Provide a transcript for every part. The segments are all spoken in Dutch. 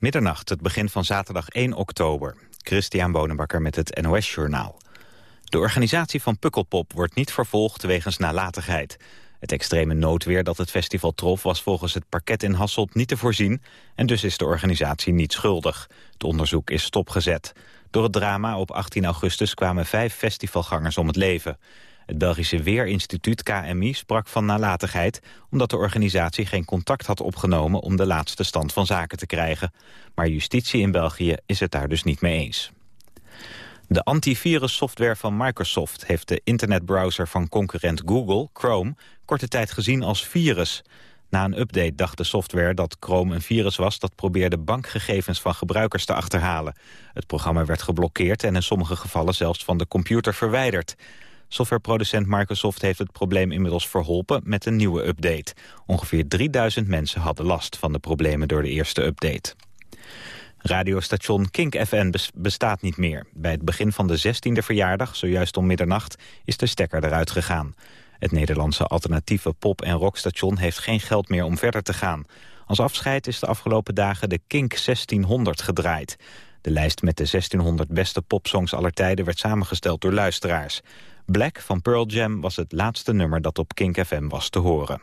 Middernacht, het begin van zaterdag 1 oktober. Christian Bonenbakker met het NOS Journaal. De organisatie van Pukkelpop wordt niet vervolgd wegens nalatigheid. Het extreme noodweer dat het festival trof was volgens het parket in Hasselt niet te voorzien... en dus is de organisatie niet schuldig. Het onderzoek is stopgezet. Door het drama op 18 augustus kwamen vijf festivalgangers om het leven. Het Belgische Weerinstituut KMI sprak van nalatigheid... omdat de organisatie geen contact had opgenomen om de laatste stand van zaken te krijgen. Maar justitie in België is het daar dus niet mee eens. De antivirussoftware van Microsoft heeft de internetbrowser van concurrent Google, Chrome, korte tijd gezien als virus. Na een update dacht de software dat Chrome een virus was... dat probeerde bankgegevens van gebruikers te achterhalen. Het programma werd geblokkeerd en in sommige gevallen zelfs van de computer verwijderd. Softwareproducent Microsoft heeft het probleem inmiddels verholpen met een nieuwe update. Ongeveer 3000 mensen hadden last van de problemen door de eerste update. Radiostation Kink FM bestaat niet meer. Bij het begin van de 16e verjaardag, zojuist om middernacht, is de stekker eruit gegaan. Het Nederlandse alternatieve pop- en rockstation heeft geen geld meer om verder te gaan. Als afscheid is de afgelopen dagen de Kink 1600 gedraaid. De lijst met de 1600 beste popsongs aller tijden werd samengesteld door luisteraars. Black van Pearl Jam was het laatste nummer dat op Kink FM was te horen.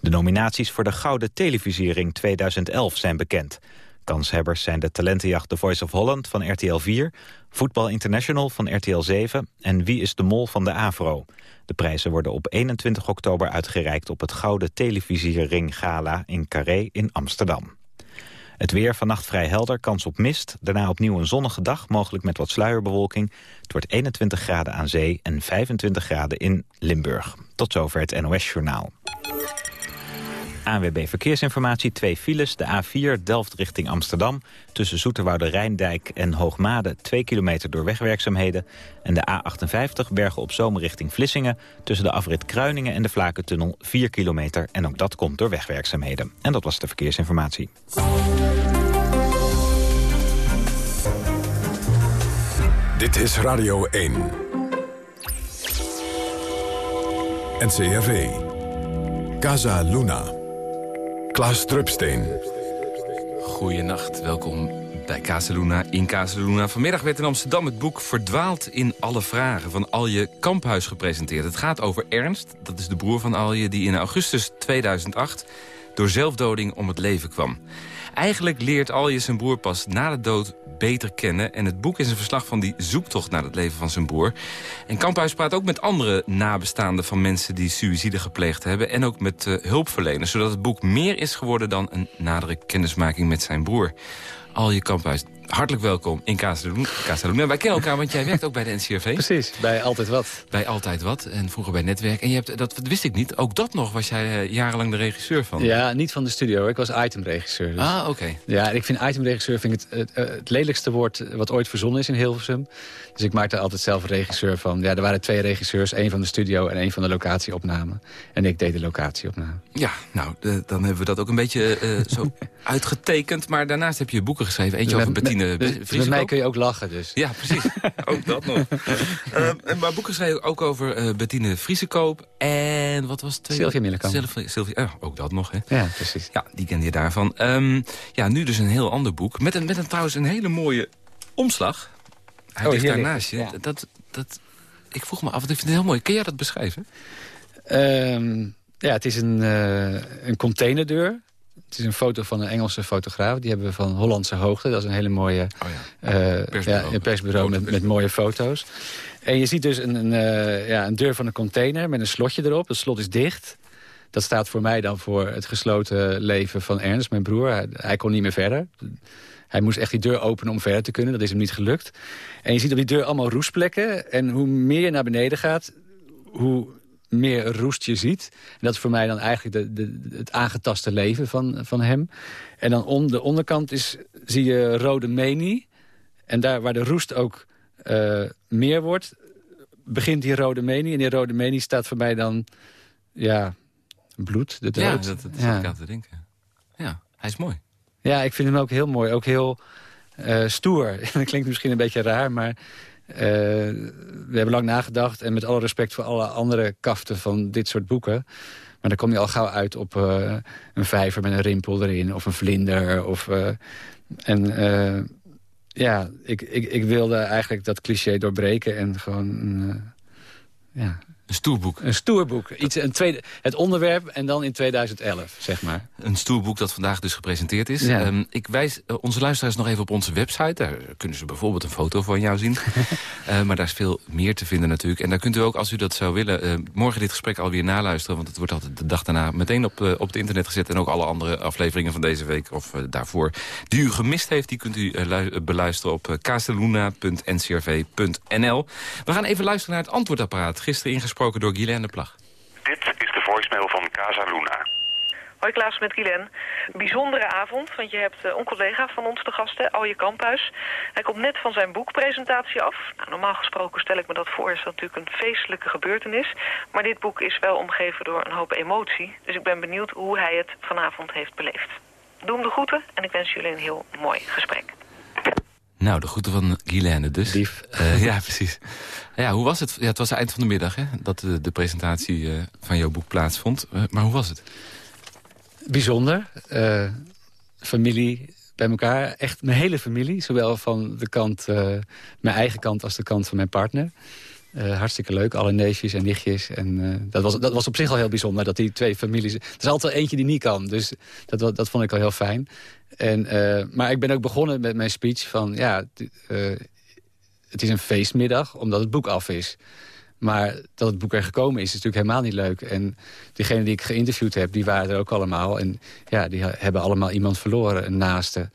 De nominaties voor de Gouden Televisiering 2011 zijn bekend. Kanshebbers zijn de talentenjacht The Voice of Holland van RTL 4... Voetbal International van RTL 7 en Wie is de Mol van de AVRO. De prijzen worden op 21 oktober uitgereikt op het Gouden Televisiering Gala in Carré in Amsterdam. Het weer vannacht vrij helder, kans op mist. Daarna opnieuw een zonnige dag, mogelijk met wat sluierbewolking. Het wordt 21 graden aan zee en 25 graden in Limburg. Tot zover het NOS Journaal. ANWB Verkeersinformatie, twee files. De A4 Delft richting Amsterdam. Tussen Zoeterwoude Rijndijk en Hoogmade 2 kilometer door wegwerkzaamheden. En de A58 Bergen op Zomer richting Vlissingen. Tussen de afrit Kruiningen en de Vlakentunnel 4 kilometer. En ook dat komt door wegwerkzaamheden. En dat was de verkeersinformatie. Dit is Radio 1. NCRV. Casa Luna. Klaas Drupsteen. Goedenacht, welkom bij Casaluna in Casaluna. Vanmiddag werd in Amsterdam het boek Verdwaald in alle vragen van Alje Kamphuis gepresenteerd. Het gaat over Ernst, dat is de broer van Alje, die in augustus 2008 door zelfdoding om het leven kwam. Eigenlijk leert Alje zijn broer pas na de dood beter kennen. En het boek is een verslag van die zoektocht naar het leven van zijn broer. En Kamphuis praat ook met andere nabestaanden van mensen die suïcide gepleegd hebben. En ook met uh, hulpverleners. Zodat het boek meer is geworden dan een nadere kennismaking met zijn broer. Alje Kamphuis, hartelijk welkom in Casaluna. Wij kennen elkaar, want jij werkt ook bij de NCRV. Precies, bij Altijd Wat. Bij Altijd Wat en vroeger bij Netwerk. En je hebt, dat wist ik niet, ook dat nog was jij eh, jarenlang de regisseur van. Ja, niet van de studio, ik was itemregisseur. Dus. Ah, oké. Ja, ik vind itemregisseur vind ik het, het, het, lelijkste woord wat ooit verzonnen is in Hilversum. Dus ik maakte altijd zelf regisseur van. Ja, er waren twee regisseurs, één van de studio en één van de locatieopname. En ik deed de locatieopname. Ja, nou, de, dan hebben we dat ook een beetje uh, zo uitgetekend. Maar daarnaast heb je boeken geschreven. Eentje over Bettine dus, Met mij kun je ook lachen, dus. Ja, precies. ook dat nog. uh, maar boeken geschreven ook over uh, Bettine Vriesekoop en wat was het? Sylvia Millekamp. Sylvia, ook dat nog, hè? Ja, precies. Ja, die kende je daarvan. Um, ja, nu dus een heel ander boek. Met, een, met een, trouwens een hele mooie omslag. Hij oh, ligt daarnaast je. Ja. Dat, dat, ik vroeg me af, want ik vind het heel mooi. Kun jij dat beschrijven? Um, ja, het is een, uh, een containerdeur. Het is een foto van een Engelse fotograaf. Die hebben we van Hollandse Hoogte. Dat is een hele mooie oh ja. uh, persbureau, ja, een persbureau met, met mooie foto's. En je ziet dus een, een, uh, ja, een deur van een container met een slotje erop. Dat slot is dicht. Dat staat voor mij dan voor het gesloten leven van Ernst, mijn broer. Hij, hij kon niet meer verder. Hij moest echt die deur openen om verder te kunnen. Dat is hem niet gelukt. En je ziet op die deur allemaal roestplekken. En hoe meer je naar beneden gaat, hoe meer roest je ziet. En dat is voor mij dan eigenlijk de, de, het aangetaste leven van, van hem. En dan om de onderkant is, zie je rode menie. En daar waar de roest ook uh, meer wordt, begint die rode menie. En die rode menie staat voor mij dan, ja, bloed, de dood. Ja, dat, dat is ja. ik aan te denken. Ja, hij is mooi. Ja, ik vind hem ook heel mooi. Ook heel uh, stoer. dat klinkt misschien een beetje raar, maar... we hebben lang nagedacht en met alle respect voor alle andere kaften van dit soort boeken... Maar dan kom je al gauw uit op een vijver met een rimpel erin. Of een vlinder. Of, en ja, ik, ik, ik wilde eigenlijk dat cliché doorbreken. En gewoon ja, een stoerboek. Een stoerboek. Iets, een tweede, het onderwerp en dan in 2011, zeg maar. Een stoerboek dat vandaag dus gepresenteerd is. Ehm, ik wijs uh, onze luisteraars nog even op onze website. Daar kunnen ze bijvoorbeeld een foto van jou zien. uh, maar daar is veel meer te vinden natuurlijk. En daar kunt u ook, als u dat zou willen... Uh, morgen dit gesprek alweer naluisteren. Want het wordt altijd de dag daarna meteen op, op het internet gezet. En ook alle andere afleveringen van deze week of daarvoor... die u gemist heeft, die kunt u beluisteren op casaluna.ncrv.nl. We gaan even luisteren naar het antwoordapparaat. Gisteren ingesproken door Guylaine Plag. Dit is de voicemail van Casa Luna. Hoi Klaas met Guylaine. Bijzondere avond, want je hebt een collega van ons te gasten, Alje Kamphuis. Hij komt net van zijn boekpresentatie af. Nou, normaal gesproken stel ik me dat voor, is dat natuurlijk een feestelijke gebeurtenis. Maar dit boek is wel omgeven door een hoop emotie. Dus ik ben benieuwd hoe hij het vanavond heeft beleefd. Doe hem de groeten en ik wens jullie een heel mooi gesprek. Nou, de groeten van Guylaine dus. Lief. Uh, ja, precies. Ja, hoe was het? Ja, het was eind van de middag hè, dat de, de presentatie uh, van jouw boek plaatsvond. Uh, maar hoe was het? Bijzonder. familie bij elkaar. Echt mijn hele familie. Zowel van de kant, mijn eigen kant als de kant van mijn partner. Uh, hartstikke leuk, alle neefjes en nichtjes. En, uh, dat, was, dat was op zich al heel bijzonder, dat die twee families... Er is altijd eentje die niet kan, dus dat, dat vond ik al heel fijn. En, uh, maar ik ben ook begonnen met mijn speech van... ja, het is een feestmiddag, omdat het boek af is. Maar dat het boek er gekomen is, is natuurlijk helemaal niet leuk. En diegenen die ik geïnterviewd heb, die waren er ook allemaal. En ja, die hebben allemaal iemand verloren, een naaste.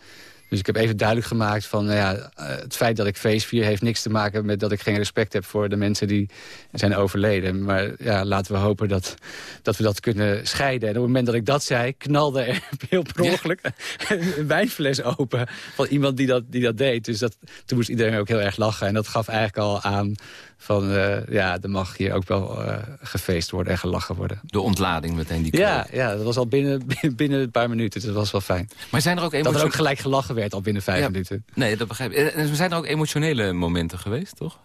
Dus ik heb even duidelijk gemaakt van... Nou ja, eh, het feit dat ik feest vier heeft niks te maken met dat ik geen respect heb... voor de mensen die zijn overleden. Maar ja, laten we hopen dat, dat we dat kunnen scheiden. En op het moment dat ik dat zei, knalde er heel per ongeluk een wijnfles open... van iemand die dat, die dat deed. Dus dat, toen moest iedereen ook heel erg lachen. En dat gaf eigenlijk al aan van uh, ja, er mag hier ook wel uh, gefeest worden en gelachen worden. De ontlading meteen die Ja, ja, dat was al binnen, binnen een paar minuten. Dus dat was wel fijn. Maar zijn er ook Dat er ook gelijk gelachen werd al binnen vijf minuten. Nee, dat begrijp ik. En zijn er ook emotionele momenten geweest, toch?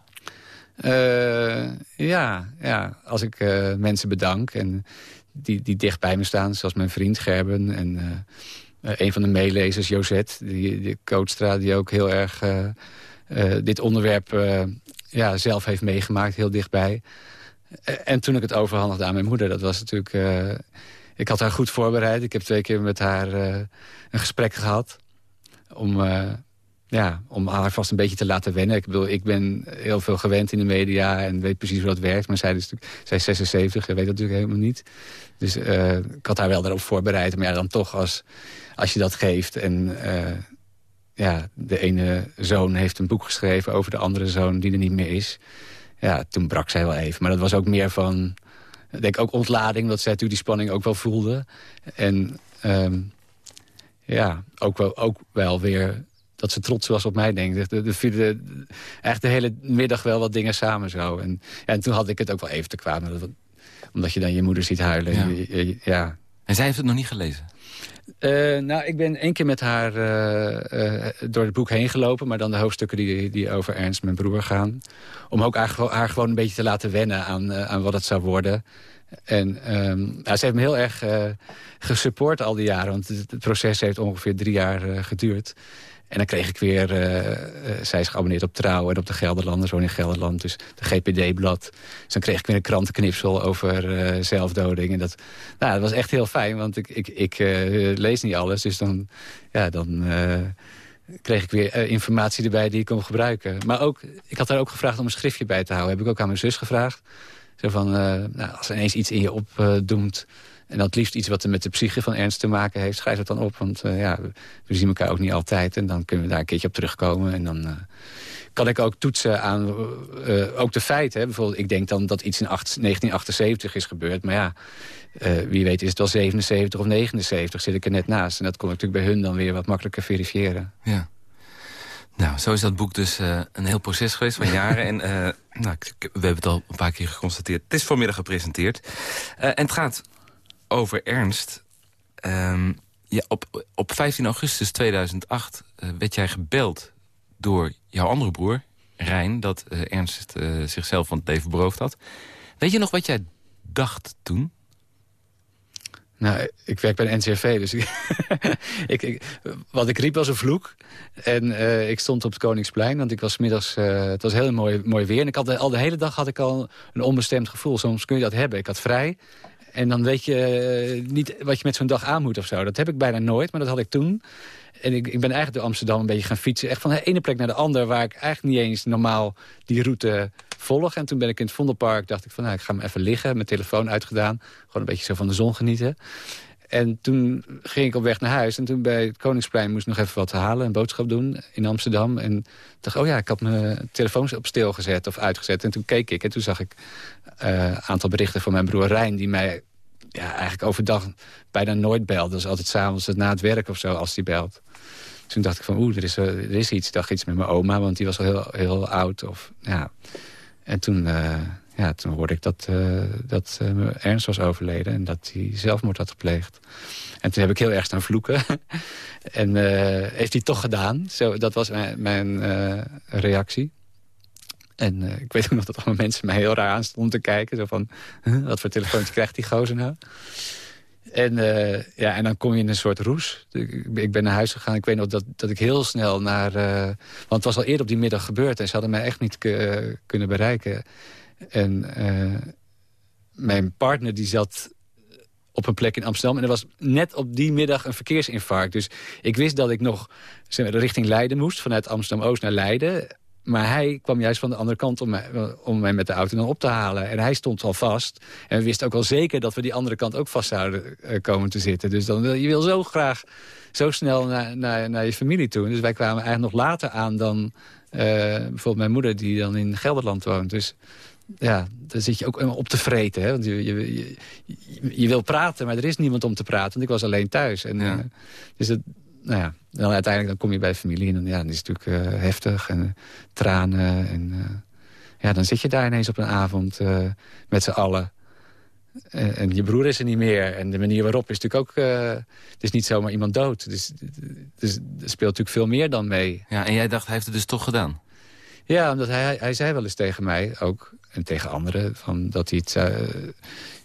Uh, ja, ja, als ik mensen bedank en die, die dicht bij me staan, zoals mijn vriend Gerben en een van de meelezers, Josette, die, die Coachstra, die ook heel erg dit onderwerp ja, zelf heeft meegemaakt, heel dichtbij. En toen ik het overhandigde aan mijn moeder, dat was natuurlijk... Uh, ik had haar goed voorbereid. Ik heb twee keer met haar uh, een gesprek gehad. Om, ja, om haar vast een beetje te laten wennen. Ik bedoel, ik ben heel veel gewend in de media en weet precies hoe dat werkt. Maar zij, is, zij is 76, weet dat natuurlijk helemaal niet. Dus ik had haar wel daarop voorbereid. Maar ja, dan toch als, als je dat geeft en ja, de ene zoon heeft een boek geschreven over de andere zoon die er niet meer is. Ja, toen brak zij wel even. Maar dat was ook meer van, denk ik ook ontlading, dat zij natuurlijk die spanning ook wel voelde. En um, ja, ook wel, ook wel weer dat ze trots was op mij, denk ik. De, de, de, echt de hele middag wel wat dingen samen zo. En, en toen had ik het ook wel even te kwaad. Omdat je dan je moeder ziet huilen. Ja. ja. En zij heeft het nog niet gelezen? Uh, nou, ik ben één keer met haar uh, uh, door het boek heen gelopen... maar dan de hoofdstukken die, die over Ernst, mijn broer, gaan. Om ook haar, haar gewoon een beetje te laten wennen aan, aan wat het zou worden. En um, nou, ze heeft me heel erg gesupport al die jaren... want het, het, proces heeft ongeveer drie jaar geduurd. En dan kreeg ik weer, uh, uh, zij is geabonneerd op Trouw en op de Gelderlander, zo in Gelderland, dus de GPD-blad. Dus dan kreeg ik weer een krantenknipsel over uh, zelfdoding. En dat, nou, dat was echt heel fijn, want ik, ik, ik lees niet alles. Dus dan, ja, dan kreeg ik weer informatie erbij die ik kon gebruiken. Maar ook, ik had haar ook gevraagd om een schriftje bij te houden. Heb ik ook aan mijn zus gevraagd. Zo van, nou, als er ineens iets in je opdoemt... En dat liefst iets wat er met de psyche van Ernst te maken heeft. Schrijf het dan op, want uh, ja, we, zien elkaar ook niet altijd. En dan kunnen we daar een keertje op terugkomen. En dan uh, kan ik ook toetsen aan uh, ook de feiten. Hè. Bijvoorbeeld, ik denk dan dat iets in 8, 1978 is gebeurd. Maar ja, wie weet is het wel 77 of 79, zit ik er net naast. En dat kon ik natuurlijk bij hun dan weer wat makkelijker verifiëren. Ja. Nou, zo is dat boek dus een heel proces geweest van jaren. en nou, we hebben het al een paar keer geconstateerd. Het is vanmiddag gepresenteerd. en het gaat over Ernst. Um, op, op 15 augustus 2008 uh, werd jij gebeld door jouw andere broer, Rijn... dat Ernst zichzelf van het leven beroofd had. Weet je nog wat jij dacht toen? Nou, ik werk bij de NCRV, dus ik, ik, wat ik riep was een vloek. En ik stond op het Koningsplein, want ik was middags... Het was heel mooi, mooi weer. En ik had, al de hele dag had ik al een onbestemd gevoel. Soms kun je dat hebben. Ik had vrij. En dan weet je uh, niet wat je met zo'n dag aan moet of zo. Dat heb ik bijna nooit, maar dat had ik toen. En ik, ik ben eigenlijk door Amsterdam een beetje gaan fietsen. Echt van de ene plek naar de andere, waar ik eigenlijk niet eens normaal die route volg. En toen ben ik in het Vondelpark, dacht ik van nou, ik ga me even liggen. Mijn telefoon uitgedaan. Gewoon een beetje zo van de zon genieten. En toen ging ik op weg naar huis. En toen bij het Koningsplein moest ik nog even wat halen. Een boodschap doen in Amsterdam. En dacht, oh ja, ik had mijn telefoon op stil gezet of uitgezet. En toen keek ik en toen zag ik een uh, aantal berichten van mijn broer Rijn... die mij ja, eigenlijk overdag bijna nooit belt. Is altijd s'avonds na het werk of zo als hij belt. Toen dacht ik van, oeh, er is, er is iets. Ik dacht iets met mijn oma, want die was al heel, heel oud. Of, ja. En toen, uh, ja, toen hoorde ik dat, uh, dat uh, Ernst was overleden... en dat hij zelfmoord had gepleegd. En toen heb ik heel erg staan vloeken. en heeft hij toch gedaan. Zo, dat was mijn, reactie. En ik weet ook nog dat allemaal mensen mij heel raar aanstonden te kijken. Zo van, wat voor telefoontje krijgt die gozer nou? En, ja, en dan kom je in een soort roes. Ik, ben naar huis gegaan. Ik weet nog dat, dat ik heel snel naar... Want het was al eerder op die middag gebeurd. En ze hadden mij echt niet kunnen bereiken. En mijn partner die zat op een plek in Amsterdam. En er was net op die middag een verkeersinfarct. Dus ik wist dat ik nog richting Leiden moest. Vanuit Amsterdam-Oost naar Leiden maar hij kwam juist van de andere kant om mij, om mij met de auto dan op te halen. En hij stond al vast. En we wisten ook wel zeker dat we die andere kant ook vast zouden eh, komen te zitten. Dus dan wil je wil zo graag zo snel naar, naar, naar je familie toe. Dus wij kwamen eigenlijk nog later aan dan uh, bijvoorbeeld mijn moeder... die dan in Gelderland woont. Dus ja, daar zit je ook op te vreten. Hè? Want je, je, je, je, wil praten, maar er is niemand om te praten. Want ik was alleen thuis. En, ja. uh, dus het, nou ja, dan uiteindelijk dan kom je bij de familie en dan, ja, dan is het natuurlijk uh, heftig en uh, tranen. En ja, dan zit je daar ineens op een avond met z'n allen. En, en, je broer is er niet meer. En de manier waarop is natuurlijk ook... het is niet zomaar iemand dood. Dus, dus er speelt natuurlijk veel meer dan mee. Ja, en jij dacht, hij heeft het dus toch gedaan? Ja, omdat hij, hij zei wel eens tegen mij ook... en tegen anderen, van dat, hij het,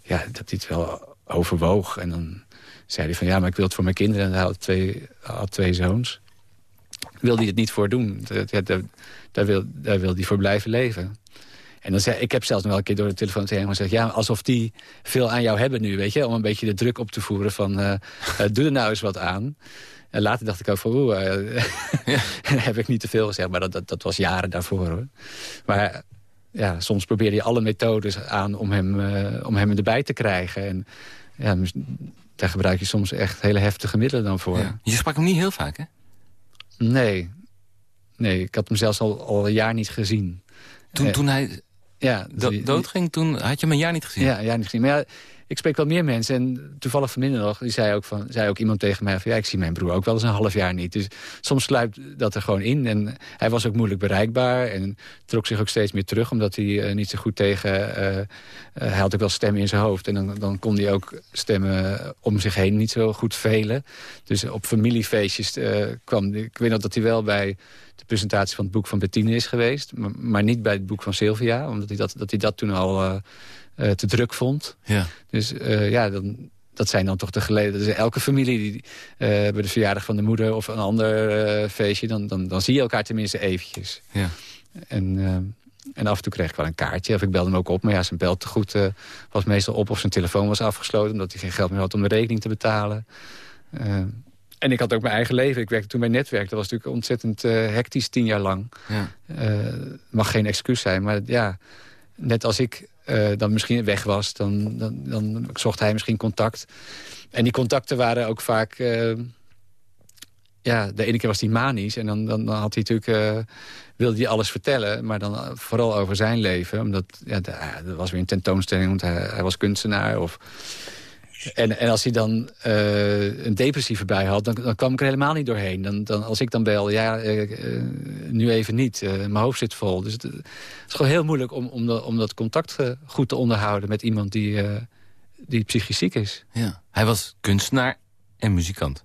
ja, dat hij het wel overwoog. En dan zei hij van ja, maar ik wil het voor mijn kinderen. En hij had twee, had twee zoons. Wilde hij het niet voor doen. Daar, daar, daar, wil, daar wil hij voor blijven leven. En dan zei, ik heb zelfs nog wel een keer door de telefoon tegen hem gezegd... ja, alsof die veel aan jou hebben nu, weet je? Om een beetje de druk op te voeren van... Uh, uh, doe er nou eens wat aan. En later dacht ik ook van, oeh, uh, ja. heb ik niet te veel gezegd. Maar dat, dat, dat, was jaren daarvoor, hoor. Maar ja, soms probeerde je alle methodes aan om hem, om hem erbij te krijgen. En ja, daar gebruik je soms echt hele heftige middelen dan voor. Ja. Je sprak hem niet heel vaak, hè? Nee. Nee, ik had hem zelfs al, al een jaar niet gezien. Toen, eh, toen hij ja, do doodging, toen had je hem een jaar niet gezien? Ja, een jaar niet gezien. Maar ja, ik spreek wel meer mensen. En toevallig vanmiddag nog, die zei ook, van, zei ook iemand tegen mij... van ja, ik zie mijn broer ook wel eens een half jaar niet. Dus soms sluipt dat er gewoon in. En hij was ook moeilijk bereikbaar. En trok zich ook steeds meer terug, omdat hij uh, niet zo goed tegen... Uh, hij had ook wel stemmen in zijn hoofd. En dan, dan kon hij ook stemmen om zich heen niet zo goed velen. Dus op familiefeestjes kwam... Ik weet nog dat hij wel bij de presentatie van het boek van Bettine is geweest. Maar, maar, niet bij het boek van Sylvia. Omdat hij dat, dat, hij dat toen al uh, te druk vond. Ja. Dus uh, ja, dan, dat zijn dan toch de geleden. Dus elke familie die uh, bij de verjaardag van de moeder of een ander feestje... Dan, dan, dan zie je elkaar tenminste eventjes. Ja. En, en af en toe kreeg ik wel een kaartje. Of ik belde hem ook op. Maar ja, zijn beltegoed uh, was meestal op of zijn telefoon was afgesloten... omdat hij geen geld meer had om de rekening te betalen. en ik had ook mijn eigen leven. Ik werkte toen bij Netwerk. Dat was natuurlijk ontzettend hectisch, tien jaar lang. Ja. mag geen excuus zijn, maar ja... Net als ik uh, dan misschien weg was, dan, dan, dan, zocht hij misschien contact. En die contacten waren ook vaak... Uh, ja, de ene keer was hij manisch en dan, dan, dan had hij natuurlijk... Uh, wilde hij alles vertellen, maar dan vooral over zijn leven. Omdat, ja, er was weer een tentoonstelling, want hij, hij was kunstenaar. Of, en, en als hij dan uh, een depressieve bij had, dan, dan kwam ik er helemaal niet doorheen. Dan, dan, als ik dan bel, ja, uh, nu even niet. Uh, mijn hoofd zit vol. Dus het, het, is gewoon heel moeilijk om, om, de, om dat contact goed te onderhouden... met iemand die, die psychisch ziek is. Ja. Hij was kunstenaar en muzikant.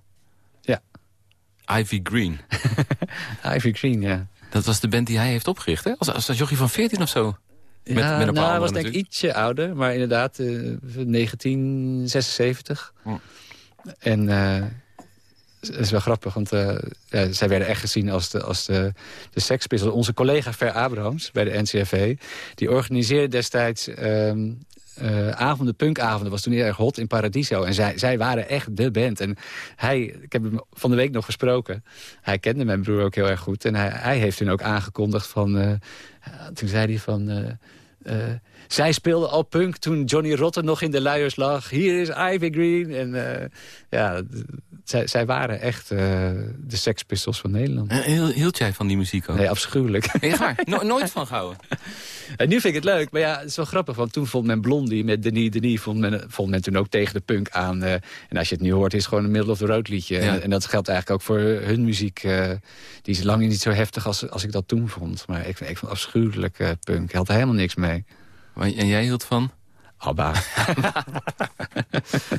Ja. Ivy Green. Ivy Green, ja. Dat was de band die hij heeft opgericht, hè? Als, als, als jochie van 14 of zo. Met, ja, met een nou, hij was denk ik ietsje ouder, maar inderdaad, uh, 1976. Hm. En uh, het is wel grappig, want uh, ja, zij werden echt gezien als de, als de, de Onze collega Ver Abrahams bij de NCFV, die organiseerde destijds um, uh, avonden, punkavonden, was toen heel erg hot in Paradiso. En zij, zij waren echt de band. En hij, ik heb hem van de week nog gesproken. Hij kende mijn broer ook heel erg goed. En hij, hij heeft toen ook aangekondigd van... Uh, toen zei hij van... Uh, zij speelde al punk toen Johnny Rotten nog in de luiers lag. Hier is Ivy Green. En ja, zij, zij, waren echt de Sex Pistols van Nederland. Hield jij van die muziek ook? Nee, afschuwelijk. No nooit van gehouden? En nu vind ik het leuk. Maar ja, het is wel grappig. Want toen vond men Blondie met Denis Denis... vond men, vond men toen ook tegen de punk aan. Uh, en als je het nu hoort, is het gewoon een middle of the road liedje. En, en, dat geldt eigenlijk ook voor hun muziek. Uh, die is lang niet zo heftig als, als ik dat toen vond. Maar ik, ik vond afschuwelijk punk. Ik had er helemaal niks mee. En jij hield van? Abba.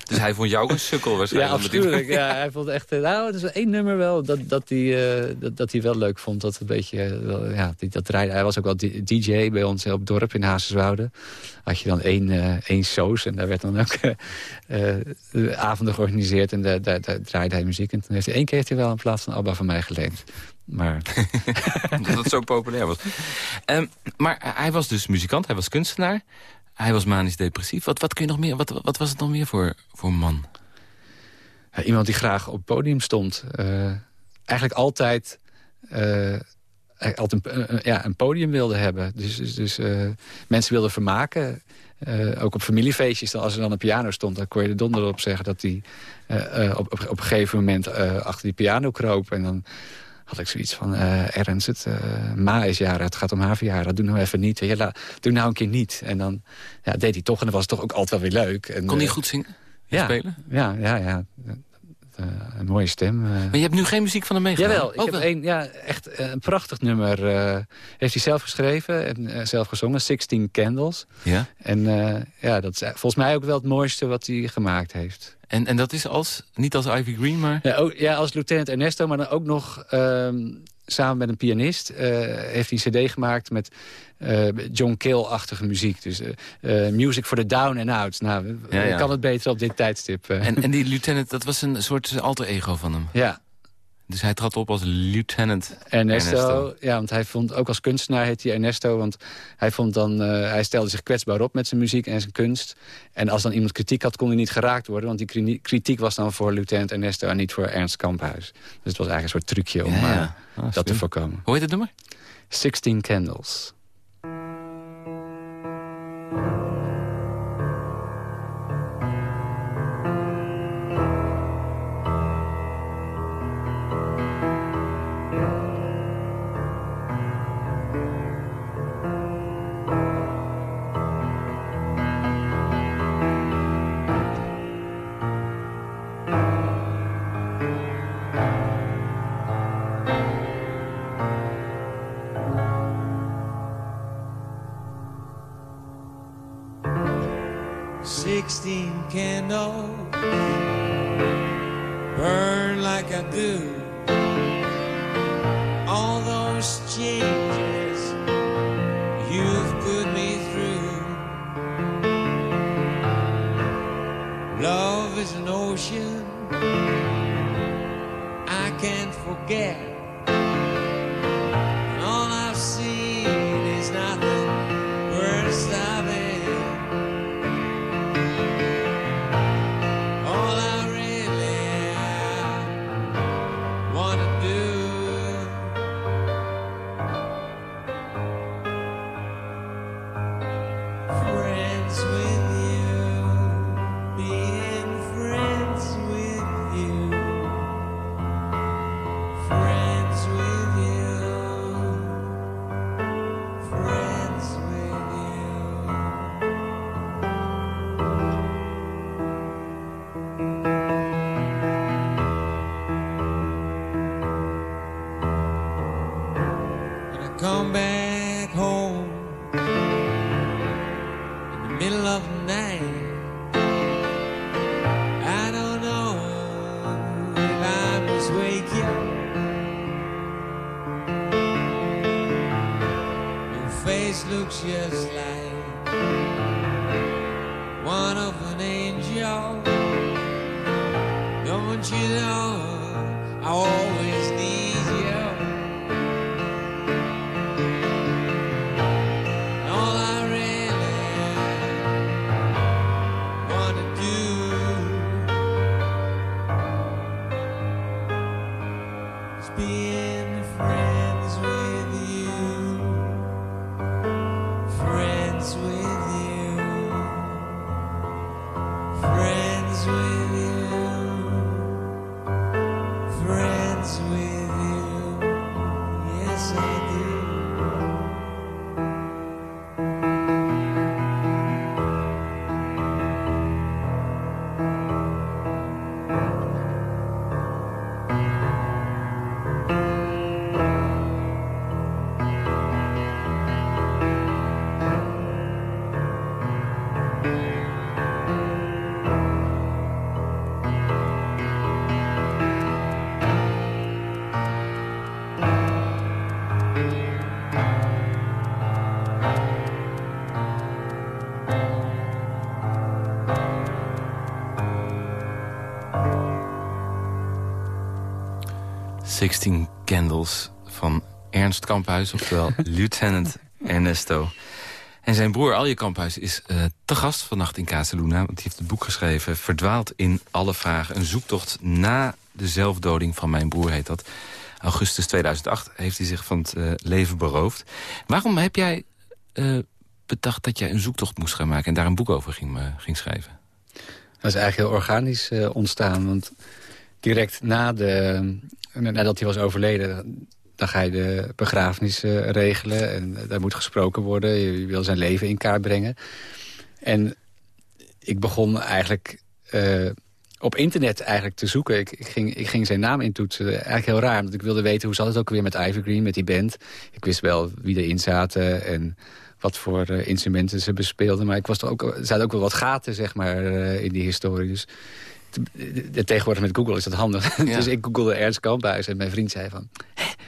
dus hij vond jou een sukkel waarschijnlijk. Ja, absoluut. Ja, hij vond echt... Eh, nou, het is één nummer wel dat, dat, hij, uh, dat, dat hij wel leuk vond. Dat een beetje... Uh, ja, dat draaide. Hij was ook wel DJ bij ons op het dorp in Hazeswoude. Had je dan één, uh, één soos en daar werd dan ook avonden georganiseerd. En daar, daar, daar, draaide hij muziek. En toen heeft hij één keer heeft hij wel een plaats van Abba van mij geleend. Maar... dat het zo populair was. Um, maar hij was dus muzikant, hij was kunstenaar. Hij was manisch depressief. Wat, wat, kun je nog meer, wat, wat was het nog meer voor, voor man? Iemand die graag op het podium stond. Uh, eigenlijk altijd, altijd een, uh, ja, een podium wilde hebben. Dus, dus, dus mensen wilden vermaken. ook op familiefeestjes, dan, als er dan een piano stond... dan kon je er donder op zeggen dat hij op, op, op, een gegeven moment achter die piano kroop. En dan had ik zoiets van, uh, Ernst, het, uh, Ma is jaren, het gaat om haar verjaardag, doe nou even niet. Doe nou een keer niet. En dan ja, deed hij toch en dat was toch ook altijd wel weer leuk. En, Kon hij uh, goed zingen? Ja, spelen? Ja, ja, ja. Uh, een mooie stem. Uh. Maar je hebt nu geen muziek van hem meegenomen? Jawel, ik oh, heb een, ja, echt een prachtig nummer. Uh, heeft hij zelf geschreven en zelf gezongen. 16 Candles. Ja? En ja, dat is volgens mij ook wel het mooiste wat hij gemaakt heeft. En, en dat is als, niet als Ivy Green, maar... Ja, ook, ja als Lieutenant Ernesto, maar dan ook nog... Um, samen met een pianist uh, heeft hij een cd gemaakt met uh, John Kill-achtige muziek. Dus uh, Music for the Down and Out. Nou, ja, ja. kan het beter op dit tijdstip. En, en die lieutenant, dat was een soort alter ego van hem? Ja, dus hij trad op als lieutenant Ernesto. Ernesto. Ja, want hij vond, ook als kunstenaar heet hij Ernesto. Want hij, vond dan, uh, hij stelde zich kwetsbaar op met zijn muziek en zijn kunst. En als dan iemand kritiek had, kon hij niet geraakt worden. Want die kritiek was dan voor lieutenant Ernesto en niet voor Ernst Kamphuis. Dus het was eigenlijk een soort trucje om ja, ja. Uh, oh, dat te voorkomen. Hoe heet het nummer? 16 Candles. know, burn like I do. All those changes you've put me through. Love is an ocean I can't forget. 16 Candles van Ernst Kamphuis, oftewel Lieutenant Ernesto. En zijn broer Alje Kamphuis is eh, te gast vannacht in Casaluna. Want die heeft het boek geschreven, Verdwaald in alle vragen. Een zoektocht na de zelfdoding van mijn broer, heet dat. Augustus 2008 heeft hij zich van het eh, leven beroofd. Waarom heb jij eh, bedacht dat jij een zoektocht moest gaan maken... en daar een boek over ging, ging schrijven? Dat is eigenlijk heel organisch ontstaan, want direct na de, nadat hij was overleden... dan ga je de begrafenis uh, regelen en daar moet gesproken worden. Je, wil zijn leven in kaart brengen. En ik begon eigenlijk uh, op internet eigenlijk te zoeken. Ik, ging, ik ging zijn naam intoetsen. Eigenlijk heel raar, want ik wilde weten hoe zat het ook weer met Ivergreen, met die band. Ik wist wel wie erin zaten en wat voor instrumenten ze bespeelden. Maar ik was er, ook, er zaten ook wel wat gaten zeg maar, in die historie. Dus tegenwoordig met Google is dat handig. Ja. dus ik googelde Ernst Kamphuis en mijn vriend zei van...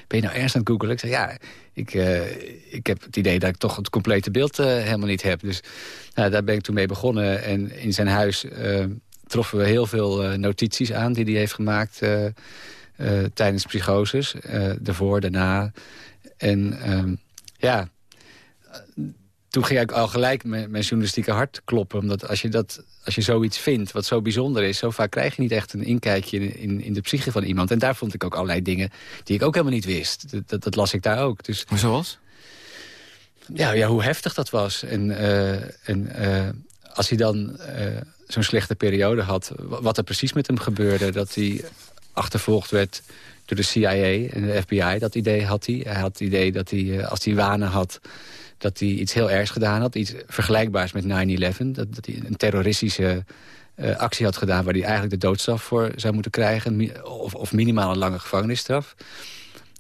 ben je nou Ernst aan het googelen? Ik zei ja, ik, uh, ik heb het idee dat ik toch het complete beeld uh, helemaal niet heb. Dus nou, daar ben ik toen mee begonnen. En in zijn huis uh, troffen we heel veel notities aan die hij heeft gemaakt... tijdens psychoses, daarvoor, daarna. En ehm, ja toen ging ik al gelijk mijn, mijn journalistieke hart kloppen. Omdat als je, dat, als je zoiets vindt wat zo bijzonder is... zo vaak krijg je niet echt een inkijkje in, in, in de psyche van iemand. En daar vond ik ook allerlei dingen die ik ook helemaal niet wist. Dat, dat, dat las ik daar ook. Dus, maar zoals? Ja, ja, hoe heftig dat was. En, uh, en uh, als hij dan uh, zo'n slechte periode had... wat er precies met hem gebeurde... dat hij achtervolgd werd door de CIA en de FBI. Dat idee had hij. Hij had het idee dat hij, als hij wanen had dat hij iets heel ergs gedaan had. Iets vergelijkbaars met 9-11. Dat, dat hij een terroristische uh, actie had gedaan... waar hij eigenlijk de doodstraf voor zou moeten krijgen. Of, of minimaal een lange gevangenisstraf.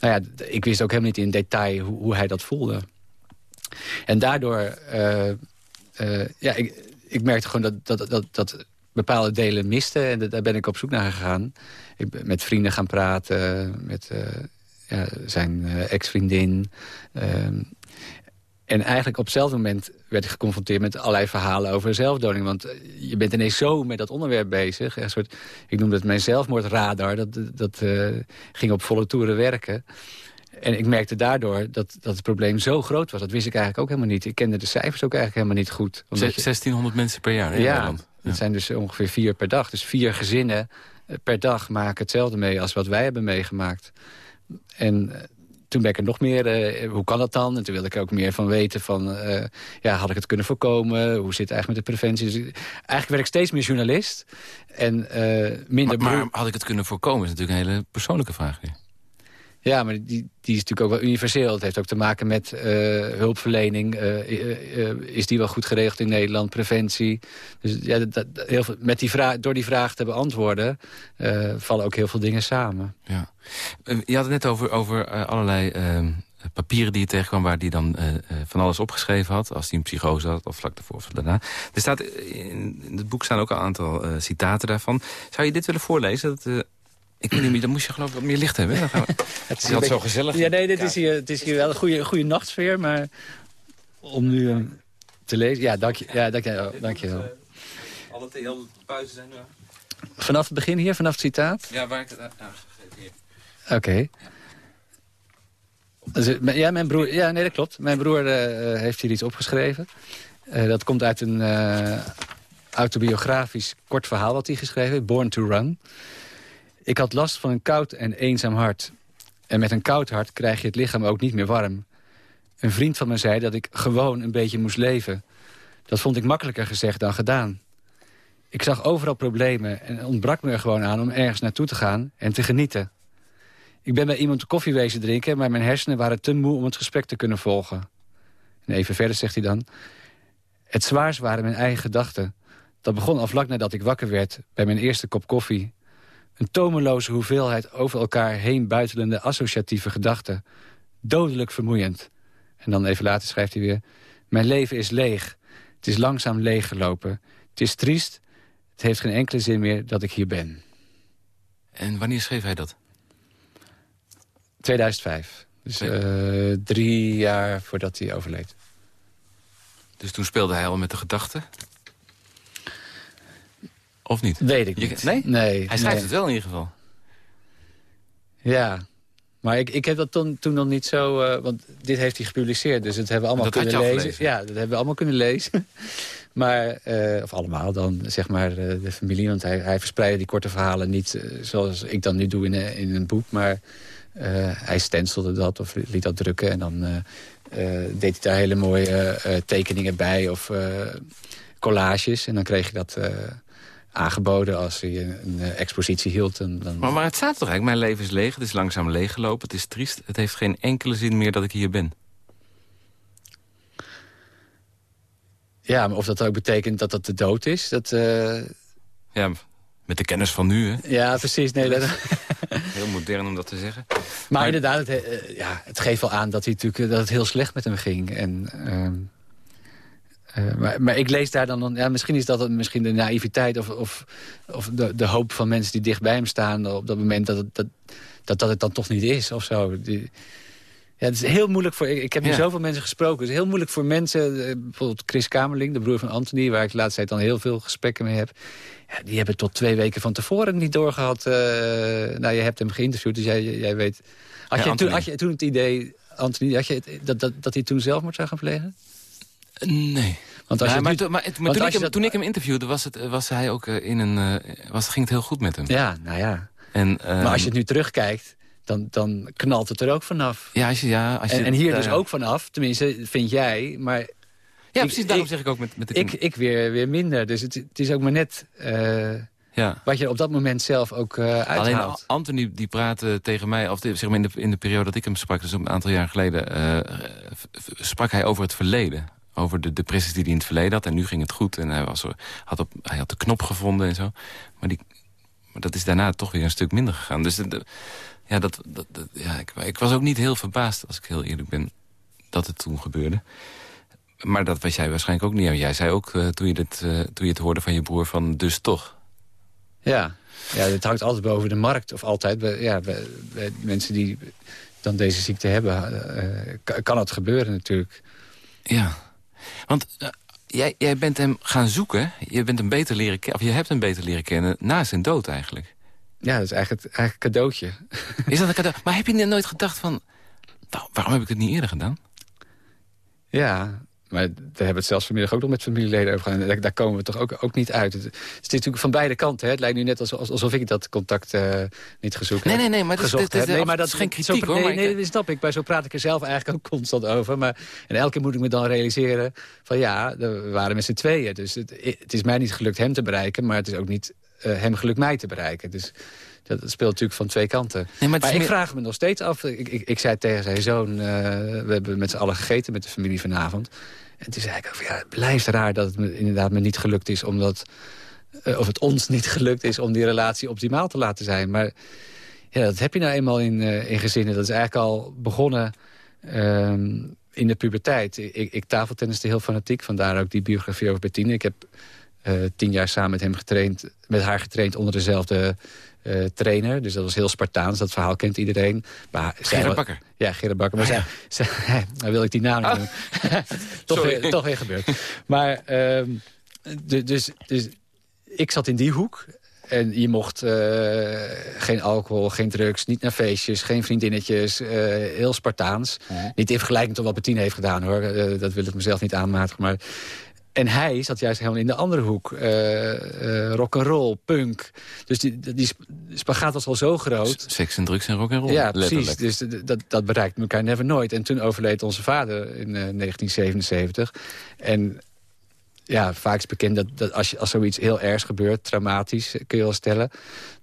Nou ja, ik wist ook helemaal niet in detail hoe, hoe hij dat voelde. En daardoor... Uh, uh, ja, ik, ik merkte gewoon dat, dat, dat, dat bepaalde delen miste. En daar ben ik op zoek naar gegaan. Ik ben met vrienden gaan praten. Met ja, zijn ex-vriendin. En eigenlijk op hetzelfde moment werd ik geconfronteerd met allerlei verhalen over zelfdoding. Want eh, je bent ineens zo met dat onderwerp bezig. Een soort, ik noemde het mijn zelfmoordradar. Dat, dat uh, ging op volle toeren werken. En ik merkte daardoor dat, dat het probleem zo groot was. Dat wist ik eigenlijk ook helemaal niet. Ik kende de cijfers ook eigenlijk helemaal niet goed. 1600 mensen per jaar in ja, Nederland. Ja, dat zijn dus ongeveer vier per dag. Dus vier gezinnen eh, per dag maken hetzelfde mee als wat wij hebben meegemaakt. En toen ben ik er nog meer, uh, hoe kan dat dan? En toen wilde ik er ook meer van weten van, uh, ja, had ik het kunnen voorkomen? Hoe zit het eigenlijk met de preventie? Dus eigenlijk werd ik steeds meer journalist. En uh, minder... Maar, maar, had ik het kunnen voorkomen? is natuurlijk een hele persoonlijke vraag weer. Ja, maar die, die is natuurlijk ook wel universeel. Het heeft ook te maken met uh, hulpverlening. Uh, uh, is die wel goed geregeld in Nederland? Preventie. Dus ja, dat, heel veel, met die vraag, door die vraag te beantwoorden... vallen ook heel veel dingen samen. Ja. Je had het net over, over allerlei papieren die je tegenkwam... waar hij dan van alles opgeschreven had. Als hij een psychose had, of vlak daarvoor of daarna. Er staat, in, in het boek staan ook een aantal citaten daarvan. Zou je dit willen voorlezen? Dat ik weet niet, dan moest je geloof ik wat meer licht hebben. Dan gaan we... het is altijd zo gezellig. Ja, nee, dit is hier, het is hier wel een goede, goede nachtsfeer, maar... om nu hem te lezen. Ja, dank je, ja, dank je, oh, dank je wel. Alle pauzen zijn er. Vanaf het begin hier, vanaf het citaat? Ja, waar ik het aangegeven hier. Oké. Dus, eh, ja, mijn broer, ja, nee, dat klopt. Mijn broer eh, heeft hier iets opgeschreven. Eh, dat komt uit een eh, autobiografisch kort verhaal wat hij geschreven heeft. Born to Run. Ik had last van een koud en eenzaam hart. En met een koud hart krijg je het lichaam ook niet meer warm. Een vriend van me zei dat ik gewoon een beetje moest leven. Dat vond ik makkelijker gezegd dan gedaan. Ik zag overal problemen en ontbrak me er gewoon aan om ergens naartoe te gaan en te genieten. Ik ben bij iemand koffie wezen drinken, maar mijn hersenen waren te moe om het gesprek te kunnen volgen. En even verder zegt hij dan... Het zwaarst waren mijn eigen gedachten. Dat begon al vlak nadat ik wakker werd bij mijn eerste kop koffie. Een tomeloze hoeveelheid over elkaar heen buitelende associatieve gedachten. Dodelijk vermoeiend. En dan even later schrijft hij weer... Mijn leven is leeg. Het is langzaam leeggelopen. Het is triest. Het heeft geen enkele zin meer dat ik hier ben. En wanneer schreef hij dat? 2005. Dus uh, drie jaar voordat hij overleed. Dus toen speelde hij al met de gedachten? Of niet? Weet ik niet. Nee? nee hij schrijft nee. het wel in ieder geval. Ja, maar ik, ik heb dat toen, toen nog niet zo... Uh, want dit heeft hij gepubliceerd, dus dat hebben we allemaal dat kunnen lezen. Ja, dat hebben we allemaal kunnen lezen. maar, uh, of allemaal dan, zeg maar, uh, de familie. Want hij, hij verspreidde die korte verhalen niet zoals ik dan nu doe in, in een boek. Maar hij stencilde dat of liet dat drukken. En dan deed hij daar hele mooie tekeningen bij of collages. En dan kreeg je dat aangeboden als hij een, een expositie hield. En dan... maar, maar het staat toch eigenlijk, mijn leven is leeg, het is langzaam leeggelopen, het is triest. Het heeft geen enkele zin meer dat ik hier ben. Ja, maar of dat ook betekent dat dat de dood is, dat... Uh... Ja, met de kennis van nu, hè? Ja, precies. Nee, dat... Heel modern om dat te zeggen. Maar, maar... inderdaad, het, uh, ja, het geeft wel aan dat, hij natuurlijk, dat het heel slecht met hem ging. En... Uh... Uh, maar, maar, ik lees daar dan... Ja, misschien is dat misschien de naïviteit of, of, of de, de, hoop van mensen die dicht bij hem staan... op dat moment dat het, dat, dat, dat het dan toch niet is of zo. Die, ja, het is heel moeilijk voor... Ik, ik heb nu ja. zoveel mensen gesproken. Het is heel moeilijk voor mensen... Uh, bijvoorbeeld Chris Kamerling, de broer van Anthony... waar ik de laatste tijd dan heel veel gesprekken mee heb. Ja, die hebben tot twee weken van tevoren niet doorgehad. Uh, nou, je hebt hem geïnterviewd, dus jij, jij weet... Had, je toen, had je toen het idee, Anthony, had je het, dat, dat, dat hij toen zelfmoord zou gaan plegen? Nee. Want als je maar, nu, to, maar, maar want toen, als ik je hem, toen ik hem interviewde, was, het, was hij ook uh, in een. Uh, was, ging het heel goed met hem. Ja, nou ja. En, uh, Maar als je het nu terugkijkt, dan, dan knalt het er ook vanaf. Ja, als je, ja, als je, En, en hier uh, dus ook vanaf, tenminste, vind jij. Maar Ja, ik- precies. Daarom ik- zeg ik ook met, met de ik, ik weer, weer minder. Dus het, het is ook maar net eh, ja. wat je op dat moment zelf ook eh Alleen uithaalt. Anthony die praatte tegen mij, of zeg maar in de, in de periode dat ik hem sprak, dus een aantal jaar geleden, eh, sprak hij over het verleden. Over de depressies die hij in het verleden had. En nu ging het goed. En hij, was, had, op, hij had de knop gevonden en zo. Maar, die, maar dat is daarna toch weer een stuk minder gegaan. Dus de- de- ja, dat, dat, dat- ja, ik, ik was ook niet heel verbaasd, als ik heel eerlijk ben, dat het toen gebeurde. Maar dat was jij waarschijnlijk ook niet. Jij zei ook, eh, toen, je dit, eh, toen je het hoorde van je broer, van dus toch. Ja. ja, het hangt altijd boven de markt. Of altijd. Bij, ja, bij, bij mensen die dan deze ziekte hebben, eh, ka- kan het gebeuren natuurlijk. Ja, want eh, jij, jij bent hem gaan zoeken. Je, bent hem beter leren kennen, of je hebt hem beter leren kennen na zijn dood eigenlijk. Ja, dat is eigenlijk, het- eigenlijk een cadeautje. Is dat een cadeau? Maar heb je nooit gedacht van... "Waar- waarom heb ik het niet eerder gedaan? Ja, maar daar hebben we het zelfs vanmiddag ook nog met familieleden over gedaan. Daar, daar komen we toch ook, ook niet uit. Het, het is natuurlijk van beide kanten. Hè. Het lijkt nu net alsof, alsof ik dat contact eh, niet gezocht Nee, heb. nee, nee, maar dat dit. Nee, maar het is geen kritiek, zo, hoor, Nee, nee, dat snap ik. Maar zo praat ik er zelf eigenlijk ook constant over. Maar, en elke keer moet ik me dan realiseren van ja, we waren met z'n tweeën. Dus het, het is mij niet gelukt hem te bereiken. Maar het is ook niet eh, hem gelukt mij te bereiken. Dus dat speelt natuurlijk van twee kanten. Nee, maar ik meer- vraag me nog steeds af. Ik, ik, ik zei tegen zijn zoon... eh, we hebben met z'n allen gegeten met de familie vanavond. En toen zei ik ook van, ja, het blijft raar dat het me, inderdaad me niet gelukt is... omdat, eh, of het ons niet gelukt is om die relatie optimaal te laten zijn. Maar ja, dat heb je nou eenmaal in, eh, in gezinnen. Dat is eigenlijk al begonnen ehm, in de puberteit. Ik, ik tafeltenniste heel fanatiek, vandaar ook die biografie over Bettine. Ik heb tien jaar samen met hem getraind, met haar getraind onder dezelfde eh, trainer. Dus dat was heel Spartaans. Dat verhaal kent iedereen. Maar Gerard Bakker. Ja, Gerard Bakker. Maar zij, zij, nou wil ik die naam niet Ah. noemen. toch, weer, toch weer gebeurd. Maar ehm, du- dus, dus ik zat in die hoek. En je mocht eh, geen alcohol, geen drugs, niet naar feestjes, geen vriendinnetjes. eh, heel Spartaans. Niet in vergelijking tot wat Bettine heeft gedaan, hoor. Dat wil ik mezelf niet aanmatigen. Maar... En hij zat juist helemaal in de andere hoek. Uh, rock'n'roll, punk. Dus die, die sp- spagaat was al zo groot. Seks en drugs en rock'n'roll. Ja, precies. Dus dat, dat bereikt elkaar never nooit. En toen overleed onze vader in eh, 1977. En ja, vaak is bekend dat, dat als, je, als zoiets heel ergs gebeurt, traumatisch kun je wel stellen...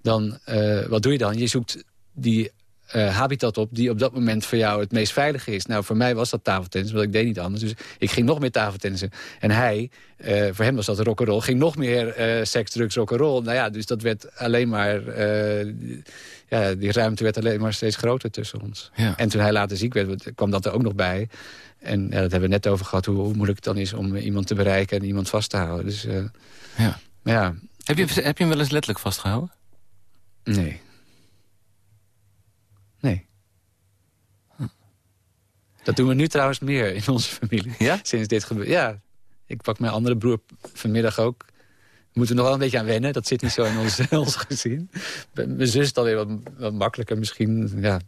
dan, eh, wat doe je dan? Je zoekt die eh, habitat op die op dat moment voor jou het meest veilige is. Nou, voor mij was dat tafeltennis, want ik deed niet anders. Dus ik ging nog meer tafeltennissen. En hij, eh, voor hem was dat rock'n'roll, ging nog meer eh seks, drugs, rock'n'roll. Nou ja, dus dat werd alleen maar... ja, die ruimte werd alleen maar steeds groter tussen ons. Ja. En toen hij later ziek werd, kwam dat er ook nog bij. En ja, dat hebben we net over gehad, hoe, hoe moeilijk het dan is om iemand te bereiken en iemand vast te houden. Dus Ja. ja, Heb, je, heb je hem wel eens letterlijk vastgehouden? nee. Nee. Dat doen we nu trouwens meer in onze familie. Ja? Sinds dit gebeurt. Ja, ik pak mijn andere broer vanmiddag ook. We moeten nog wel een beetje aan wennen. Dat zit niet zo in ons, ons gezin. Mijn zus is alweer wat, wat makkelijker misschien. Ja,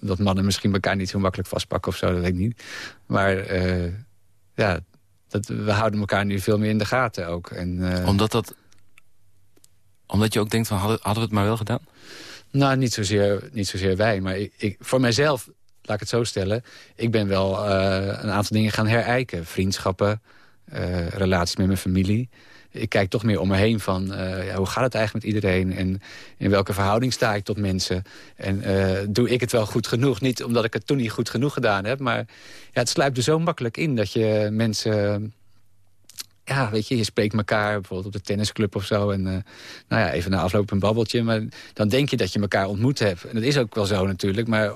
dat mannen misschien elkaar niet zo makkelijk vastpakken of zo, dat weet ik niet. Maar eh, ja, dat, we houden elkaar nu veel meer in de gaten ook. En, eh, Omdat dat... Omdat je ook denkt van, hadden, hadden we het maar wel gedaan? Nou, niet zozeer, niet zozeer wij. Maar ik, ik, voor mijzelf, laat ik het zo stellen... ik ben wel eh, een aantal dingen gaan herijken. Vriendschappen, eh, relaties met mijn familie. Ik kijk toch meer om me heen van... eh, ja, hoe gaat het eigenlijk met iedereen? En in welke verhouding sta ik tot mensen? En doe ik het wel goed genoeg? Niet omdat ik het toen niet goed genoeg gedaan heb... maar ja, het sluipt er zo makkelijk in dat je mensen ja, weet je, je spreekt elkaar bijvoorbeeld op de tennisclub of zo. En uh, nou ja, even na afloop een babbeltje. Maar dan denk je dat je elkaar ontmoet hebt. En dat is ook wel zo natuurlijk. Maar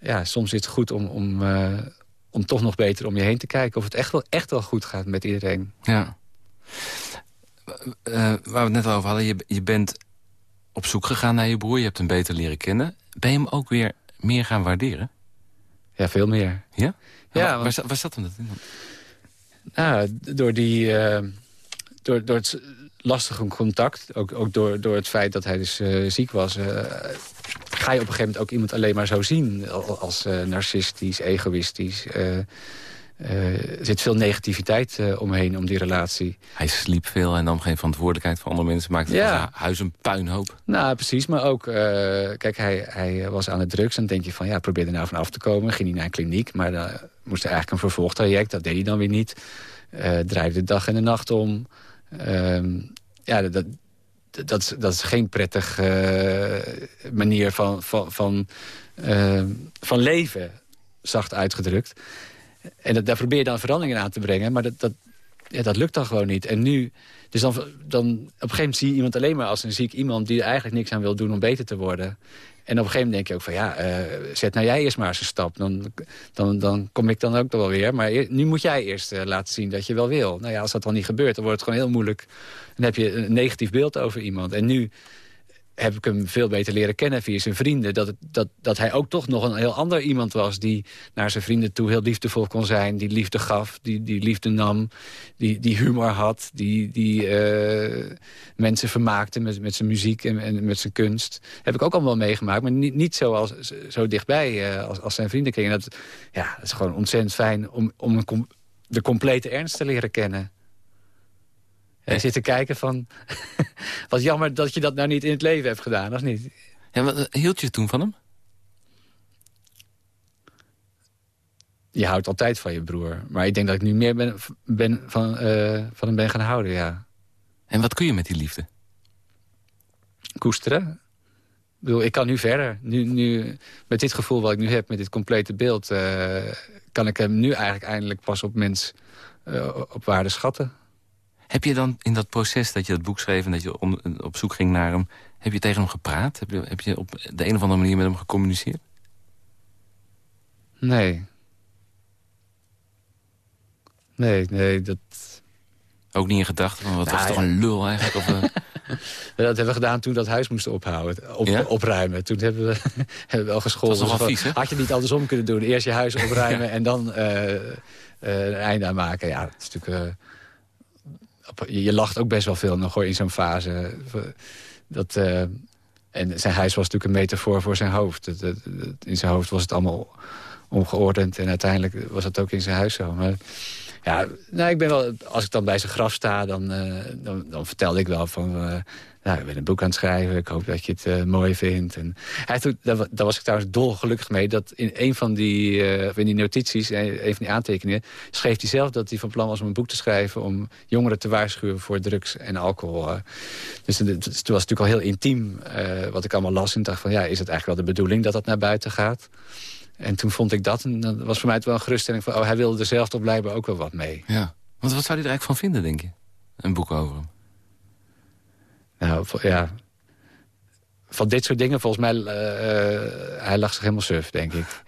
ja, soms is het goed om, om, uh, om toch nog beter om je heen te kijken. Of het echt wel, echt wel goed gaat met iedereen. Ja. Uh, waar we het net over hadden, je, je bent op zoek gegaan naar je broer. Je hebt hem beter leren kennen. Ben je hem ook weer meer gaan waarderen? Ja, veel meer. Ja? Ja, waar, want- waar, waar zat hem dat in? dan? Nou, door, die, eh, door, door het lastige contact, ook, ook door, door het feit dat hij dus eh, ziek was... eh, ga je op een gegeven moment ook iemand alleen maar zo zien... al- als narcistisch, egoïstisch. Eh, er zit veel negativiteit eh, omheen om die relatie. Hij sliep veel en nam geen verantwoordelijkheid voor andere mensen. Maakte Ja. zijn huis een puinhoop. Nou, precies, maar ook... eh, kijk, hij, hij was aan het drugs. Dan denk je van, ja, probeer er nou van af te komen. Ging hij naar een kliniek, maar dan moest er eigenlijk een vervolgtraject. Dat deed hij dan weer niet. Draaide de dag en de nacht om. Ehm, ja, dat, dat, is, dat is geen prettig eh, manier van, van, van, van leven, zacht uitgedrukt. En dat, daar probeer je dan veranderingen aan te brengen. Maar dat, dat, ja, dat lukt dan gewoon niet. En nu, dus dan, dan op een gegeven moment zie je iemand alleen maar als een ziek iemand... die er eigenlijk niks aan wil doen om beter te worden. En op een gegeven moment denk je ook van ja, eh, zet nou jij eerst maar eens een stap. Dan, dan, dan kom ik dan ook nog wel weer. Maar nu moet jij eerst eh, laten zien dat je wel wil. Nou ja, als dat dan niet gebeurt, dan wordt het gewoon heel moeilijk. Dan heb je een negatief beeld over iemand. En nu heb ik hem veel beter leren kennen via zijn vrienden. Dat, dat, dat hij ook toch nog een heel ander iemand was... die naar zijn vrienden toe heel liefdevol kon zijn. Die liefde gaf, die, die liefde nam. Die, die humor had. Die, die eh, mensen vermaakte met, met zijn muziek en, en met zijn kunst. Heb ik ook allemaal meegemaakt. Maar niet, niet zo, als, zo dichtbij eh, als, als zijn vrienden En dat, ja, dat is gewoon ontzettend fijn om, om een de complete ernst te leren kennen. Hij zit te kijken van... wat jammer dat je dat nou niet in het leven hebt gedaan, of niet? Ja, wat, eh, hield je toen van hem? Je houdt altijd van je broer. Maar ik denk dat ik nu meer ben, ben van, eh, van hem ben gaan houden, ja. En wat kun je met die liefde? Koesteren. Ik bedoel, ik kan nu verder. Nu, nu, met dit gevoel wat ik nu heb, met dit complete beeld... eh, kan ik hem nu eigenlijk eindelijk pas op mens op waarde schatten. Heb je dan in dat proces dat je dat boek schreef... en dat je om- op zoek ging naar hem... heb je tegen hem gepraat? Heb je, heb je op de een of andere manier met hem gecommuniceerd? Nee. Nee, nee, dat... Ook niet in gedachten van, wat was Nou, toch ja. een lul eigenlijk? Of, eh, Dat hebben we gedaan toen dat huis moesten ophouden, op, Ja? opruimen. Toen hebben we, hebben we wel gescholden. Dat was nogal Van, vies, hè? Had je niet andersom kunnen doen? Eerst je huis opruimen en dan eh, een einde aan maken. Ja, dat is natuurlijk... je, lacht ook best wel veel nog hoor, in zo'n fase. Dat, eh, en zijn huis was natuurlijk een metafoor voor zijn hoofd. In zijn hoofd was het allemaal ongeordend. En uiteindelijk was het ook in zijn huis zo. Maar ja, nou, ik ben wel, als ik dan bij zijn graf sta, dan, eh, dan, dan vertelde ik wel van... eh, nou, ik ben een boek aan het schrijven, ik hoop dat je het eh, mooi vindt. En hij ook- daar, wa- daar was ik trouwens dolgelukkig mee... dat in een van die, in die notities, eh, een van die aantekeningen... schreef hij zelf dat hij van plan was om een boek te schrijven... om jongeren te waarschuwen voor drugs en alcohol. Dus het, het was natuurlijk al heel intiem wat ik allemaal las. En dacht van, ja, is het eigenlijk wel de bedoeling dat dat naar buiten gaat? En toen vond ik dat, en dat was voor mij het wel een geruststelling van... oh, hij wilde er zelf toch blijkbaar ook wel wat mee. Ja. Want wat zou hij er eigenlijk van vinden, denk je? Een boek over hem. Nou, ja... Van dit soort dingen, volgens mij... eh, eh, hij lag zich helemaal suf, denk ik.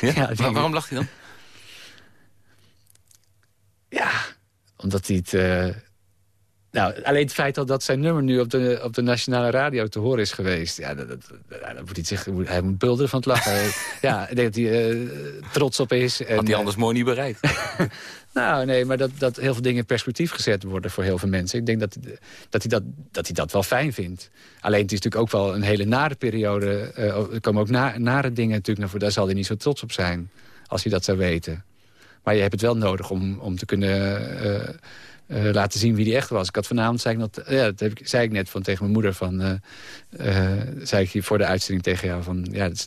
Ja? Waar- waarom lacht hij dan? Ja, omdat hij het... nou, alleen het feit al dat zijn nummer nu op de, op de nationale radio te horen is geweest... Ja, dat, dat, dan moet hij, zich, hij moet bulderen van het lachen. ja, ik denk dat hij eh, trots op is. En, Had hij eh, anders mooi niet bereikt. Nou, nee, maar dat, dat heel veel dingen in perspectief gezet worden voor heel veel mensen. Ik denk dat, dat, hij, dat, dat hij dat wel fijn vindt. Alleen het is natuurlijk ook wel een hele nare periode. eh, er komen ook na, nare dingen natuurlijk naar voren. Daar zal hij niet zo trots op zijn, als hij dat zou weten. Maar je hebt het wel nodig om, om te kunnen eh, laten zien wie hij echt was. Ik had vanavond, zei ik, dat, ja, dat heb ik, zei ik net van, tegen mijn moeder... Van, eh, eh, zei ik hier voor de uitzending tegen jou van... Ja, het is-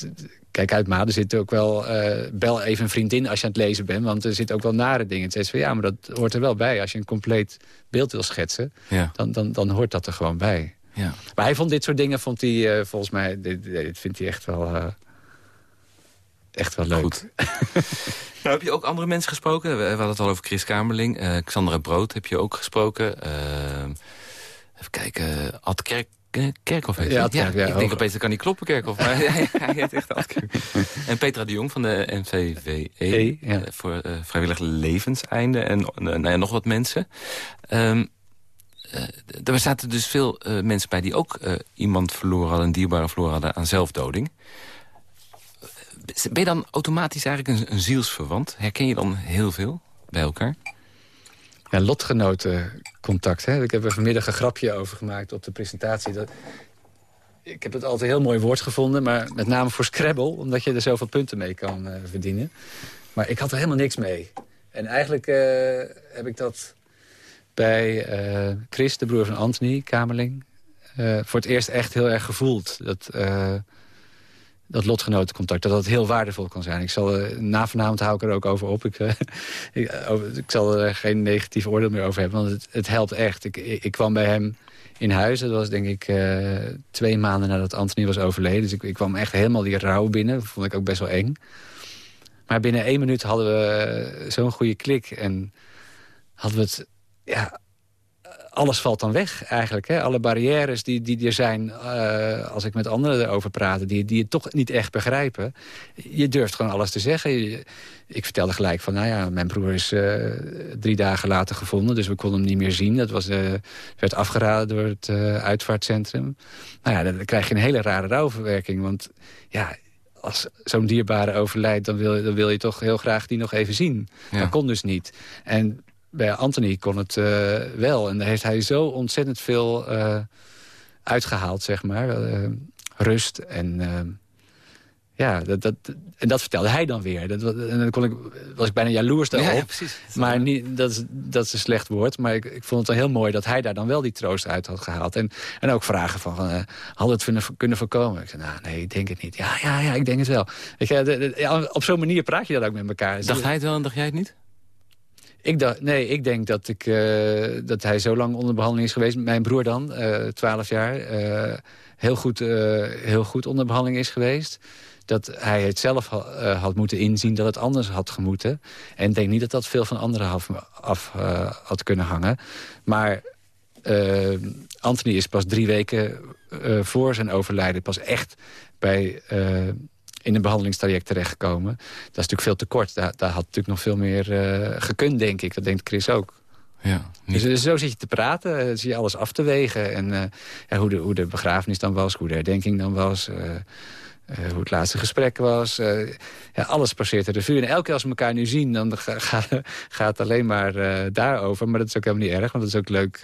het- Kijk uit, ma, er zit ook wel... eh, bel even een vriendin als je aan het lezen bent, want er zitten ook wel nare dingen. Ze zei van, ja, maar dat hoort er wel bij. Als je een compleet beeld wil schetsen, Ja. dan, dan, dan hoort dat er gewoon bij. ja. Maar hij vond dit soort dingen, vond hij eh, volgens mij... Dit, dit vindt hij echt wel, eh, echt wel leuk. Goed. Nou, heb je ook andere mensen gesproken? We, we hadden het al over Chris Kamerling. eh Xandra Brood heb je ook gesproken. Eh, even kijken. Ad Kerk, eh, Kerkhoff heet Ja, ik denk opeens, dat kan niet kloppen, Kerkhoff. Maar hij, hij heet echt Ad Kerk. En Petra de Jong van de NVVE. E, ja. eh, voor eh, vrijwillig levenseinde. En nou ja, nog wat mensen. Ehm, eh, er zaten dus veel eh, mensen bij die ook eh, iemand verloren hadden... een dierbare verloren hadden aan zelfdoding. Ben je dan automatisch eigenlijk een, een zielsverwant? Herken je dan heel veel bij elkaar? Ja, lotgenotencontact. Ik heb er vanmiddag een grapje over gemaakt op de presentatie. Dat, ik heb het altijd een heel mooi woord gevonden, maar met name voor Scrabble... omdat je er zoveel punten mee kan eh, verdienen. Maar ik had er helemaal niks mee. En eigenlijk eh, heb ik dat bij eh, Chris, de broer van Anthony, Kamerling... voor het eerst echt heel erg gevoeld. Dat, dat lotgenotencontact, dat dat heel waardevol kan zijn. Ik zal, eh, na vanavond hou ik er ook over op. Ik, eh, ik, eh, ik zal er geen negatief oordeel meer over hebben, want het, het helpt echt. Ik, ik, kwam bij hem in huis, dat was denk ik twee maanden nadat Anthony was overleden. Dus ik, kwam echt helemaal die rouw binnen, dat vond ik ook best wel eng. Maar binnen één minuut hadden we zo'n goede klik en hadden we het... Ja, alles valt dan weg eigenlijk. Hè? Alle barrières die, die er zijn eh, als ik met anderen erover praat... Die, die het toch niet echt begrijpen. Je durft gewoon alles te zeggen. Je- ik vertelde gelijk van, nou ja, mijn broer is eh, drie dagen later gevonden... dus we konden hem niet meer zien. Dat was, eh, werd afgeraden door het uitvaartcentrum. Nou ja, dan krijg je een hele rare rouwverwerking. Want ja, als zo'n dierbare overlijdt... Dan wil, dan wil je toch heel graag die nog even zien. Ja. Dat kon dus niet. En bij Anthony kon het eh, wel. En daar heeft hij zo ontzettend veel eh, uitgehaald, zeg maar. Eh, rust en... ja, dat, dat, en dat vertelde hij dan weer. Dat, en dan kon ik, was ik bijna jaloers daarop. precies. Maar niet, dat, is, dat is een slecht woord. Maar ik, ik vond het dan heel mooi dat hij daar dan wel die troost uit had gehaald. En, en ook vragen van, hadden we het kunnen, kunnen voorkomen? Ik zei, nou nee, ik denk het niet. Ja, ja, ja, ik denk het wel. Weet je, de- de- ja, op zo'n manier praat je dat ook met elkaar. Dacht hij het wel en dacht jij het niet? Ik dacht, nee, ik denk dat, ik, eh, dat hij zo lang onder behandeling is geweest. Mijn broer dan, eh 12 jaar, eh, heel, goed, heel goed onder behandeling is geweest. Dat hij het zelf ha- had moeten inzien dat het anders had gemoeten. En ik denk niet dat dat veel van anderen af, af had kunnen hangen. Maar Anthony is pas drie weken voor zijn overlijden... pas echt bij, in een behandelingstraject terechtgekomen. Dat is natuurlijk veel te kort. Daar, daar had natuurlijk nog veel meer eh, gekund, denk ik. Dat denkt Chris ook. Ja, dus, dus zo zit je te praten, eh, zie je alles af te wegen. En eh, ja, hoe, de, hoe de begrafenis dan was, hoe de herdenking dan was... hoe het laatste gesprek was. ja, alles passeert de revue. En elke keer als we elkaar nu zien, dan ga- ga- gaat het alleen maar eh, daarover. Maar dat is ook helemaal niet erg, want dat is ook leuk.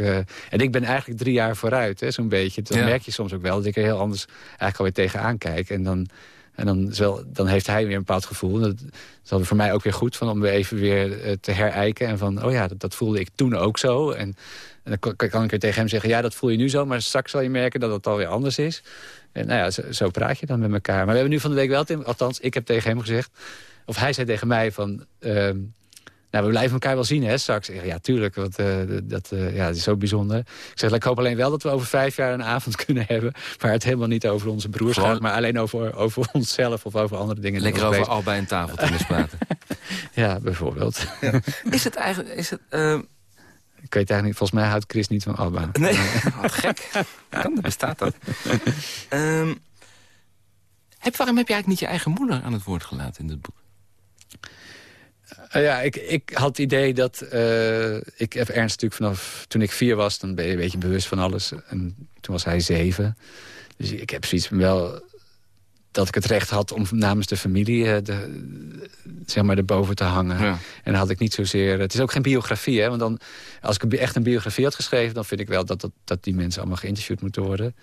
en ik ben eigenlijk drie jaar vooruit, zo'n beetje. Dan Ja. merk je soms ook wel dat ik er heel anders eigenlijk alweer tegenaan kijk. En dan, en dan, wel, dan heeft hij weer een bepaald gevoel. En Dat, is dan voor mij ook weer goed van om weer even weer eh, te herijken. En van, oh ja, dat, dat voelde ik toen ook zo. En, en dan kan, ik weer tegen hem zeggen, ja, dat voel je nu zo. Maar straks zal je merken dat het alweer anders is. En nou ja, zo, praat je dan met elkaar. Maar we hebben nu van de week wel, althans, ik heb tegen hem gezegd... of hij zei tegen mij van... ehm, nou, we blijven elkaar wel zien, hè, straks. Ja, tuurlijk, want eh, dat, eh, ja, dat is zo bijzonder. Ik zeg, ik hoop alleen wel dat we over vijf jaar een avond kunnen hebben... waar het helemaal niet over onze broers Gewoon- gaat... maar alleen over, over onszelf of over andere dingen. die Lekker we over al bij een tafeltennis praten. Ja, bijvoorbeeld. is het eigenlijk... Is het, eh, Ik weet eigenlijk niet, volgens mij houdt Chris niet van Alba. nee, wat gek. Kan, dat bestaat dat. Ehm, heb, waarom heb je eigenlijk niet je eigen moeder aan het woord gelaten in dit boek? Eh, ja, ik, ik had het idee dat... eh, ik heb Ernst natuurlijk vanaf toen ik vier was... dan ben je een beetje bewust van alles. En toen was hij zeven. Dus ik heb zoiets van wel... dat ik het recht had om namens de familie... eh, de, zeg maar erboven te hangen. Ja. En dan had ik niet zozeer... Het is ook geen biografie, hè. Want dan, als ik echt een biografie had geschreven... dan vind ik wel dat, dat, dat die mensen allemaal geïnterviewd moeten worden.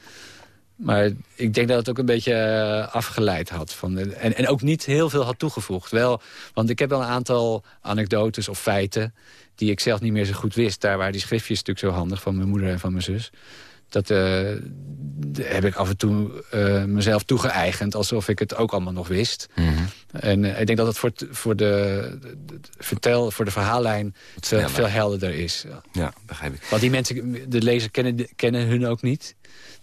Maar ik denk dat het ook een beetje eh, afgeleid had. Van, en, en ook niet heel veel had toegevoegd. Wel, want ik heb wel een aantal anekdotes of feiten... die ik zelf niet meer zo goed wist. Daar waren die schriftjes natuurlijk zo handig van mijn moeder en van mijn zus. Dat eh, heb ik af en toe eh, mezelf toegeëigend... alsof ik het ook allemaal nog wist. En eh, ik denk dat het voor, voor, de, vertel, voor de verhaallijn veel, veel helderder is. Ja, begrijp ik. Want die mensen, de lezer kennen, kennen hun ook niet.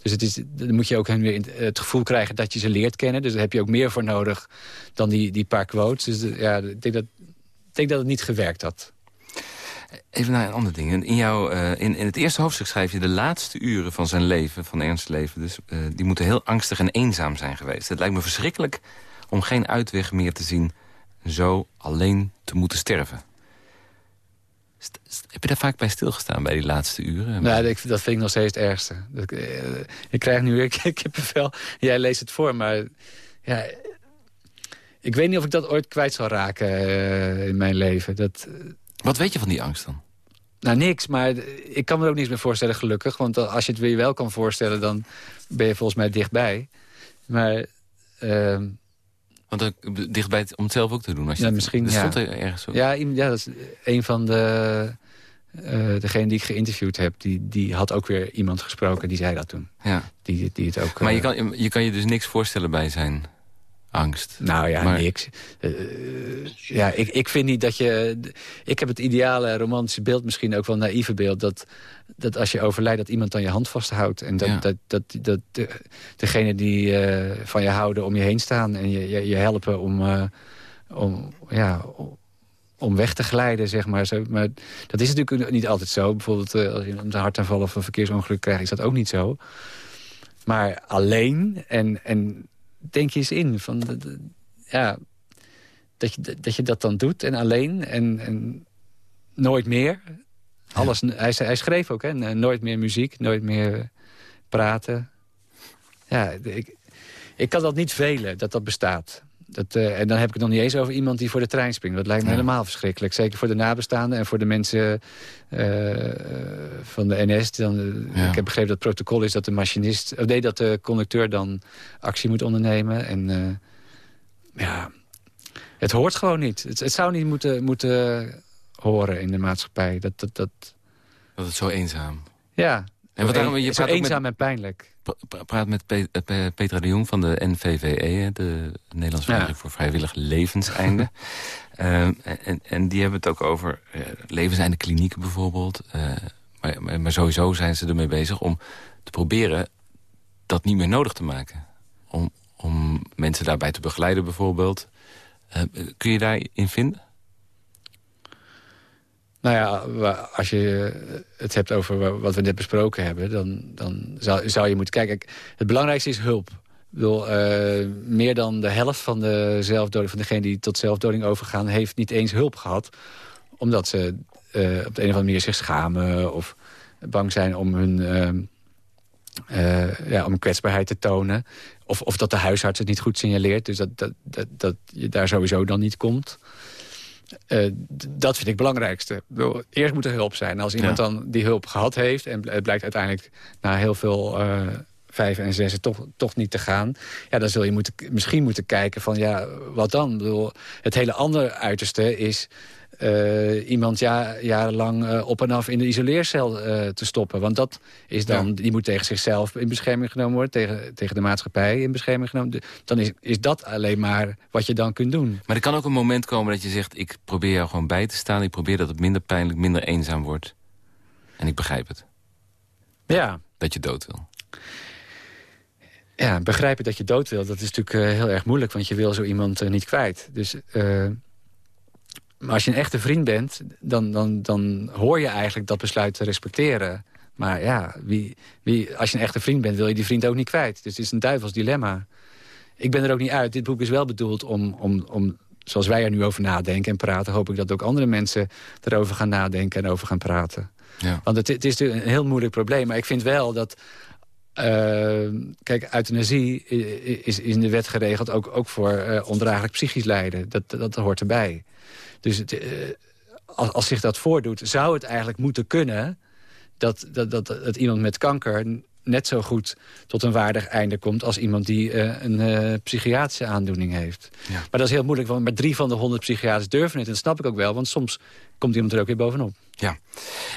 Dus het is, dan moet je ook hen weer het gevoel krijgen dat je ze leert kennen. Dus daar heb je ook meer voor nodig dan die, die paar quotes. Dus ja, ik denk dat, ik denk dat het niet gewerkt had. Even naar een ander ding. In, jouw, eh, in, in het eerste hoofdstuk schrijf je de laatste uren van zijn leven, van Ernst's leven... Dus, eh, die moeten heel angstig en eenzaam zijn geweest. Het lijkt me verschrikkelijk om geen uitweg meer te zien... zo alleen te moeten sterven. St- st- heb je daar vaak bij stilgestaan, bij die laatste uren? Nou, ik, dat vind ik nog steeds het ergste. Dat, eh, ik krijg nu heb wel. Jij leest het voor, maar ja, ik weet niet of ik dat ooit kwijt zal raken in mijn leven. Dat, Wat weet je van die angst dan? Nou, niks, maar ik kan me er ook niets meer voorstellen, gelukkig. Want als je het weer wel kan voorstellen, dan ben je volgens mij dichtbij. Maar ehm, Want ook dichtbij om het zelf ook te doen. Als je Ja, misschien, dat ja. stond er ergens ja, ja, dat is een van de... eh degene die ik geïnterviewd heb, die, die had ook weer iemand gesproken, die zei dat toen. Ja. Die, die het ook... Maar je eh, kan, je kan je dus niks voorstellen bij zijn angst. Nou ja, Maar- niks. Eh, ja, ik, ik vind niet dat je... Ik heb het ideale romantische beeld, misschien ook wel naïeve beeld... dat, dat als je overlijdt, dat iemand dan je hand vasthoudt. En dat, Ja. dat, dat, dat de, degene die eh, van je houden om je heen staan... en je, je, je helpen om, eh, om, ja, om- weg te glijden, zeg maar. Zo, maar dat is natuurlijk niet altijd zo. Bijvoorbeeld als je een hartaanval of een verkeersongeluk krijgt... is dat ook niet zo. Maar alleen en... en denk je eens in. Van, de- de- ja, dat, je, dat je dat dan doet en alleen en, en nooit meer. Alles, hij, hij schreef ook, hè, nooit meer muziek, nooit meer praten. Ja, ik, ik kan dat niet velen, dat dat bestaat. Dat, eh, en dan heb ik het nog niet eens over iemand die voor de trein springt. Dat lijkt me Ja. helemaal verschrikkelijk. Zeker voor de nabestaanden en voor de mensen eh, van de NS. Dan, eh, Ja. Ik heb begrepen dat het protocol is dat de machinist... Of nee, dat de conducteur dan actie moet ondernemen. En eh, ja, het hoort gewoon niet. Het, het zou niet moeten, moeten horen in de maatschappij. Dat, dat, dat, Dat het zo eenzaam. ja, En wat daarom, je praat ook met, eenzaam en pijnlijk. pra- pra- praat met Pe- eh, Pe- Petra de Jong van de NVVE, de Nederlandse Vereniging voor Vrijwillig Levenseinde. Ehm, en, en die hebben het ook over eh, levenseinde klinieken bijvoorbeeld. Eh, maar, maar, sowieso zijn ze ermee bezig om te proberen dat niet meer nodig te maken. Om, om mensen daarbij te begeleiden bijvoorbeeld. Eh, kun je daarin vinden? Nou ja, als je eh, het hebt over wa- wat we net besproken hebben... dan, dan zou, zou je moeten kijken. Kijk, Het belangrijkste is hulp. Ik bedoel, eh, meer dan de helft van de zelfdoding, van degenen die tot zelfdoding overgaan... heeft niet eens hulp gehad. Omdat ze op de een of andere manier zich schamen... of bang zijn om hun, uh, ja, om kwetsbaarheid te tonen. Of, of dat de huisarts het niet goed signaleert. Dus dat, dat, dat, dat je daar sowieso dan niet komt. Uh, dat vind ik het belangrijkste. Eerst moet er hulp zijn. Als iemand dan die hulp gehad heeft... en het blijkt uiteindelijk na heel veel uh, vijf en zes toch, toch niet te gaan... Ja, dan zul je moeten, misschien moeten kijken van ja, wat dan? Bedoel, het hele andere uiterste is uh, iemand ja, jarenlang uh, op en af in de isoleercel uh, te stoppen. Want dat is dan, ja. die moet tegen zichzelf in bescherming genomen worden... tegen, tegen de maatschappij in bescherming genomen. Dan is, is dat alleen maar wat je dan kunt doen. Maar er kan ook een moment komen dat je zegt... ik probeer jou gewoon bij te staan. Ik probeer dat het minder pijnlijk, minder eenzaam wordt. En ik begrijp het. Ja. Dat je dood wil. Ja, begrijpen dat je dood wil, dat is natuurlijk heel erg moeilijk... want je wil zo iemand niet kwijt. Dus maar als je een echte vriend bent, dan, dan, dan hoor je eigenlijk dat besluit te respecteren. Maar ja, wie, wie, als je een echte vriend bent, wil je die vriend ook niet kwijt. Dus het is een duivels dilemma. Ik ben er ook niet uit. Dit boek is wel bedoeld om, om, om zoals wij er nu over nadenken en praten... hoop ik dat ook andere mensen erover gaan nadenken en over gaan praten. Ja. Want het, het is een heel moeilijk probleem. Maar ik vind wel dat... Uh, kijk, euthanasie is, in de wet geregeld ook, ook voor uh, ondraaglijk psychisch lijden. Dat, dat, hoort erbij. Dus het, uh, als, als, zich dat voordoet, zou het eigenlijk moeten kunnen... dat, dat, dat, dat iemand met kanker net zo goed tot een waardig einde komt... als iemand die uh, een uh, psychiatrische aandoening heeft. Ja. Maar dat is heel moeilijk, want maar drie van de honderd psychiaters durven het. En dat snap ik ook wel, want soms komt iemand er ook weer bovenop. Ja,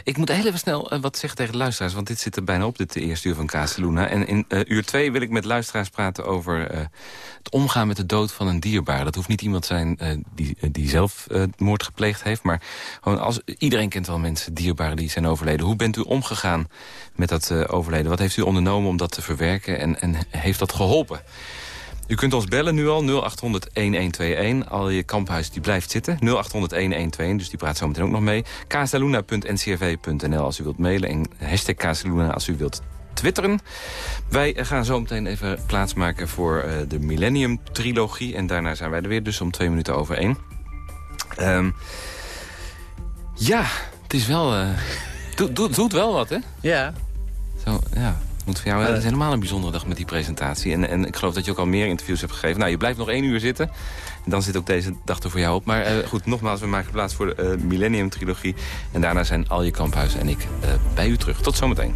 ik moet heel even snel uh, wat zeggen tegen de luisteraars... want dit zit er bijna op, dit eerste uur van Casaluna. En in uh, uur twee wil ik met luisteraars praten over uh, het omgaan met de dood van een dierbaar. Dat hoeft niet iemand zijn die, die zelf moord gepleegd heeft... maar gewoon als, iedereen kent wel mensen, dierbaren die zijn overleden. Hoe bent u omgegaan met dat overleden? Wat heeft u ondernomen om dat te verwerken en, en heeft dat geholpen? U kunt ons bellen nu al, 0800-1121. Al je kamphuis die blijft zitten, 0800-1121, dus die praat zo meteen ook nog mee. casaluna.ncrv.nl als u wilt mailen en hashtag Casaluna als u wilt twitteren. Wij gaan zo meteen even plaatsmaken voor uh, de Millennium Trilogie. En daarna zijn wij er weer, dus om twee minuten over één. Um, ja, het is wel... Uh, doet do, doet wel wat, hè? Ja. Zo, ja. Want voor jou uh, het is helemaal een bijzondere dag met die presentatie. En, en ik geloof dat je ook al meer interviews hebt gegeven. Nou, je blijft nog één uur zitten. En dan zit ook deze dag er voor jou op. Maar uh, goed, nogmaals, we maken plaats voor de uh, Millennium Trilogie. En daarna zijn al je kamphuizen en ik bij u terug. Tot zometeen.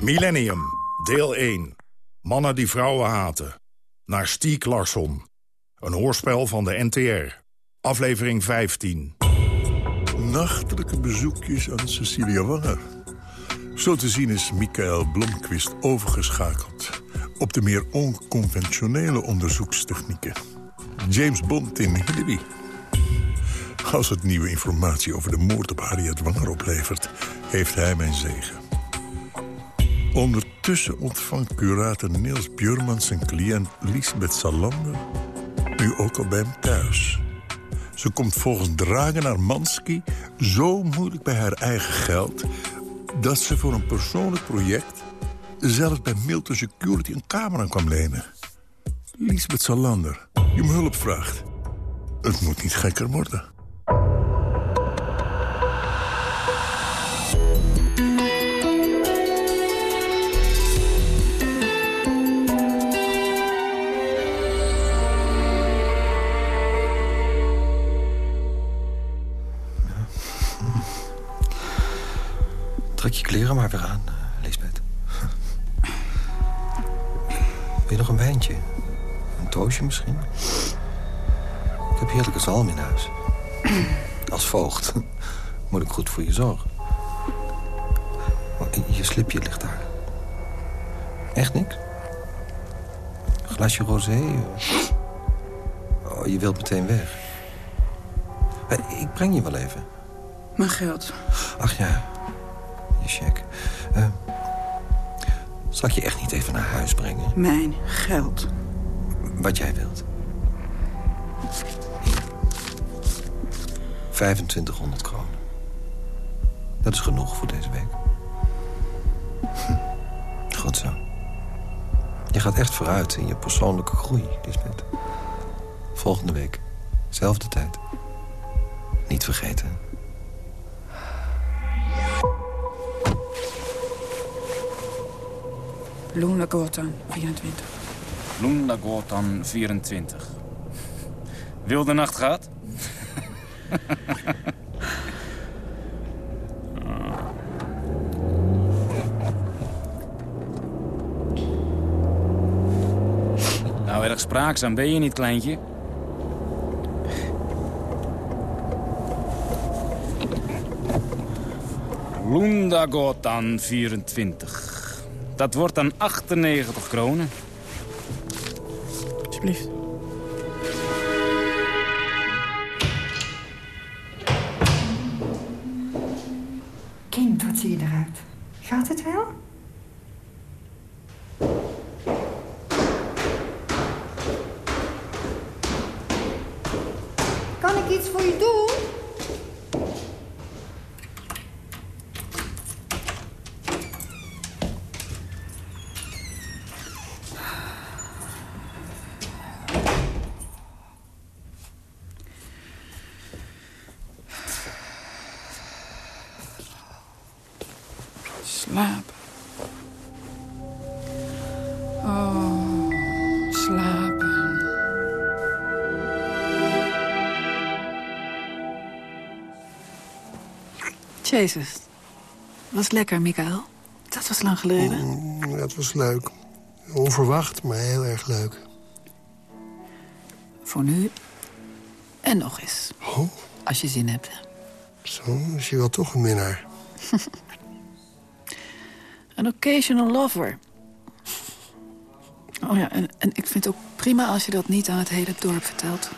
Millennium, deel 1. Mannen die vrouwen haten. Naar Stiek Larsson. Een hoorspel van de NTR. Aflevering 15. Nachtelijke bezoekjes aan Cecilia Wanger. Zo te zien is Michael Blomqvist overgeschakeld... op de meer onconventionele onderzoekstechnieken. James Bond in Hillary. Als het nieuwe informatie over de moord op Harriet Wanger oplevert... heeft hij mijn zegen. Ondertussen ontvangt curator Niels Bjurman zijn cliënt Lisbeth Salander... nu ook al bij hem thuis. Ze komt volgens Dragen Manski zo moeilijk bij haar eigen geld... dat ze voor een persoonlijk project zelfs bij Milton Security een kamer aan kwam lenen. Lisbeth Salander, die om hulp vraagt. Het moet niet gekker worden. Trek je kleren maar weer aan, Lisbeth. Wil je nog een wijntje? Een toosje misschien? Ik heb heerlijke zalm in huis. Als voogd moet ik goed voor je zorgen. Je slipje ligt daar. Echt niks? Een glasje rosé? Oh, je wilt meteen weg. Ik breng je wel even. Mijn geld. Ach ja, check. Uh, zal ik je echt niet even naar huis brengen? Mijn geld. Wat jij wilt. 2500 kronen. Dat is genoeg voor deze week. Goed zo. Je gaat echt vooruit in je persoonlijke groei, Lisbeth. Volgende week. Zelfde tijd. Niet vergeten. Luna Gortan, 24. Lunda Gortan 24. Wilde nacht gaat? nou, erg spraakzaam ben je niet, kleintje. Lunda Gortan 24. Dat wordt dan 98 kronen. Alsjeblieft. Kind, wat zie je eruit? Gaat het wel? Kan ik iets voor je doen? Jezus. Was lekker, Michael. Dat was lang geleden. Mm, dat was leuk. Onverwacht, maar heel erg leuk. Voor nu. En nog eens. Oh, Als je zin hebt. zo is je wel toch een minnaar. Een occasional lover. Oh ja, en, en ik vind het ook prima als je dat niet aan het hele dorp vertelt.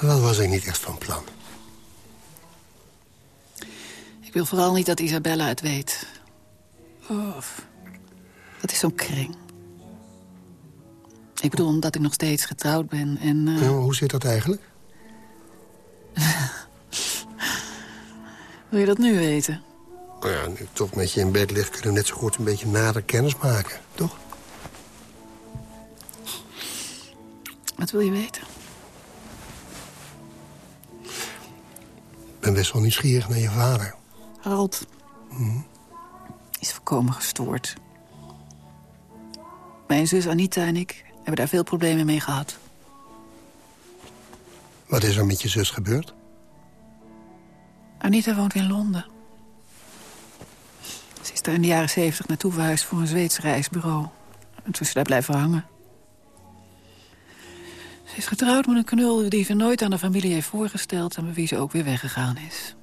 Dat was ik niet echt van plan. Ik wil vooral niet dat Isabella het weet. Oh, dat is zo'n kring. Ik bedoel, omdat ik nog steeds getrouwd ben en... eh, Ja, maar hoe zit dat eigenlijk? Wil je dat nu weten? Nou ja, nu ik toch met je in bed lig... kunnen we net zo goed een beetje nader kennis maken, toch? Wat wil je weten? Ik ben best wel nieuwsgierig naar je vader. Harold is volkomen gestoord. Mijn zus Anita en ik hebben daar veel problemen mee gehad. Wat is er met je zus gebeurd? Anita woont in Londen. Ze is daar in de jaren zeventig naartoe verhuisd voor een Zweeds reisbureau. En toen is ze daar blijven hangen. Ze is getrouwd met een knul die ze nooit aan de familie heeft voorgesteld... en bij wie ze ook weer weggegaan is.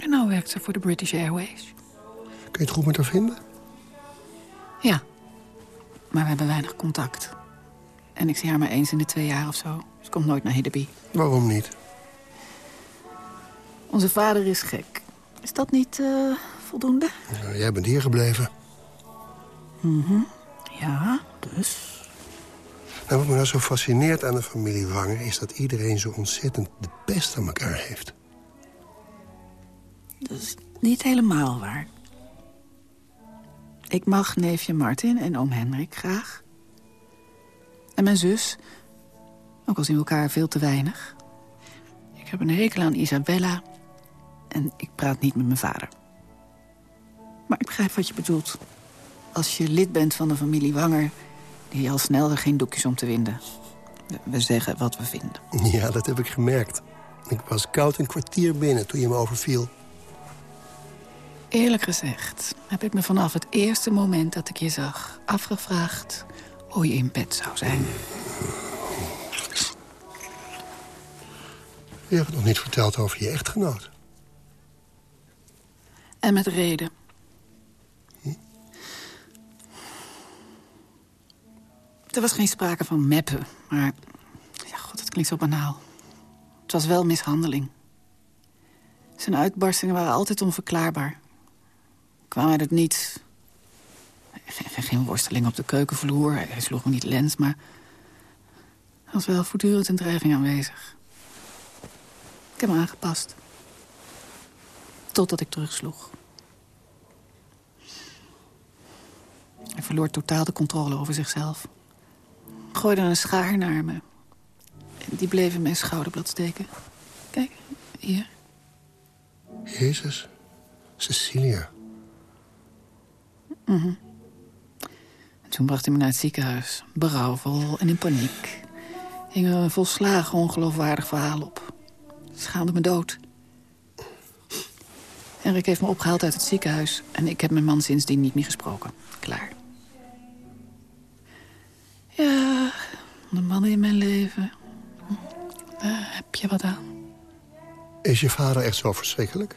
En nu werkt ze voor de British Airways. Kun je het goed met haar vinden? Ja, maar we hebben weinig contact. En ik zie haar maar eens in de twee jaar of zo. Ze komt nooit naar Hiddeby. Waarom niet? Onze vader is gek. Is dat niet eh, voldoende? Nou, jij bent hier gebleven. Mhm. Ja, dus... Nou, wat me nou zo fascineert aan de familie Wanger... is dat iedereen zo ontzettend de pest aan elkaar heeft. Dat is niet helemaal waar. Ik mag neefje Martin en oom Hendrik graag. En mijn zus. Ook al zien we elkaar veel te weinig. Ik heb een hekel aan Isabella. En ik praat niet met mijn vader. Maar ik begrijp wat je bedoelt. Als je lid bent van de familie Wanger... die al snel er geen doekjes om te winden. We- We zeggen wat we vinden. Ja, dat heb ik gemerkt. Ik was koud een kwartier binnen toen je me overviel. Eerlijk gezegd heb ik me vanaf het eerste moment dat ik je zag... afgevraagd hoe je in bed zou zijn. Je hebt het nog niet verteld over je echtgenoot. En met reden. Er was geen sprake van meppen, maar... Ja, god, dat klinkt zo banaal. Het was wel mishandeling. Zijn uitbarstingen waren altijd onverklaarbaar. Kwamen uit het niets. Geen, worsteling op de keukenvloer. Hij sloeg me niet lens, maar... Er was wel voortdurend een dreiging aanwezig. Ik heb me aangepast. Totdat ik terugsloeg. Hij verloor totaal de controle over zichzelf. Gooide een schaar naar me. Die bleef in mijn schouderblad steken. Kijk, hier. Jezus. Cecilia. En toen bracht hij me naar het ziekenhuis. Berouwvol en in paniek. Hing een volslagen ongeloofwaardig verhaal op. Schaamde me dood. Henrik heeft me opgehaald uit het ziekenhuis... en ik heb mijn man sindsdien niet meer gesproken. Klaar. Ja, de mannen in mijn leven. Daar heb je wat aan. Is je vader echt zo verschrikkelijk?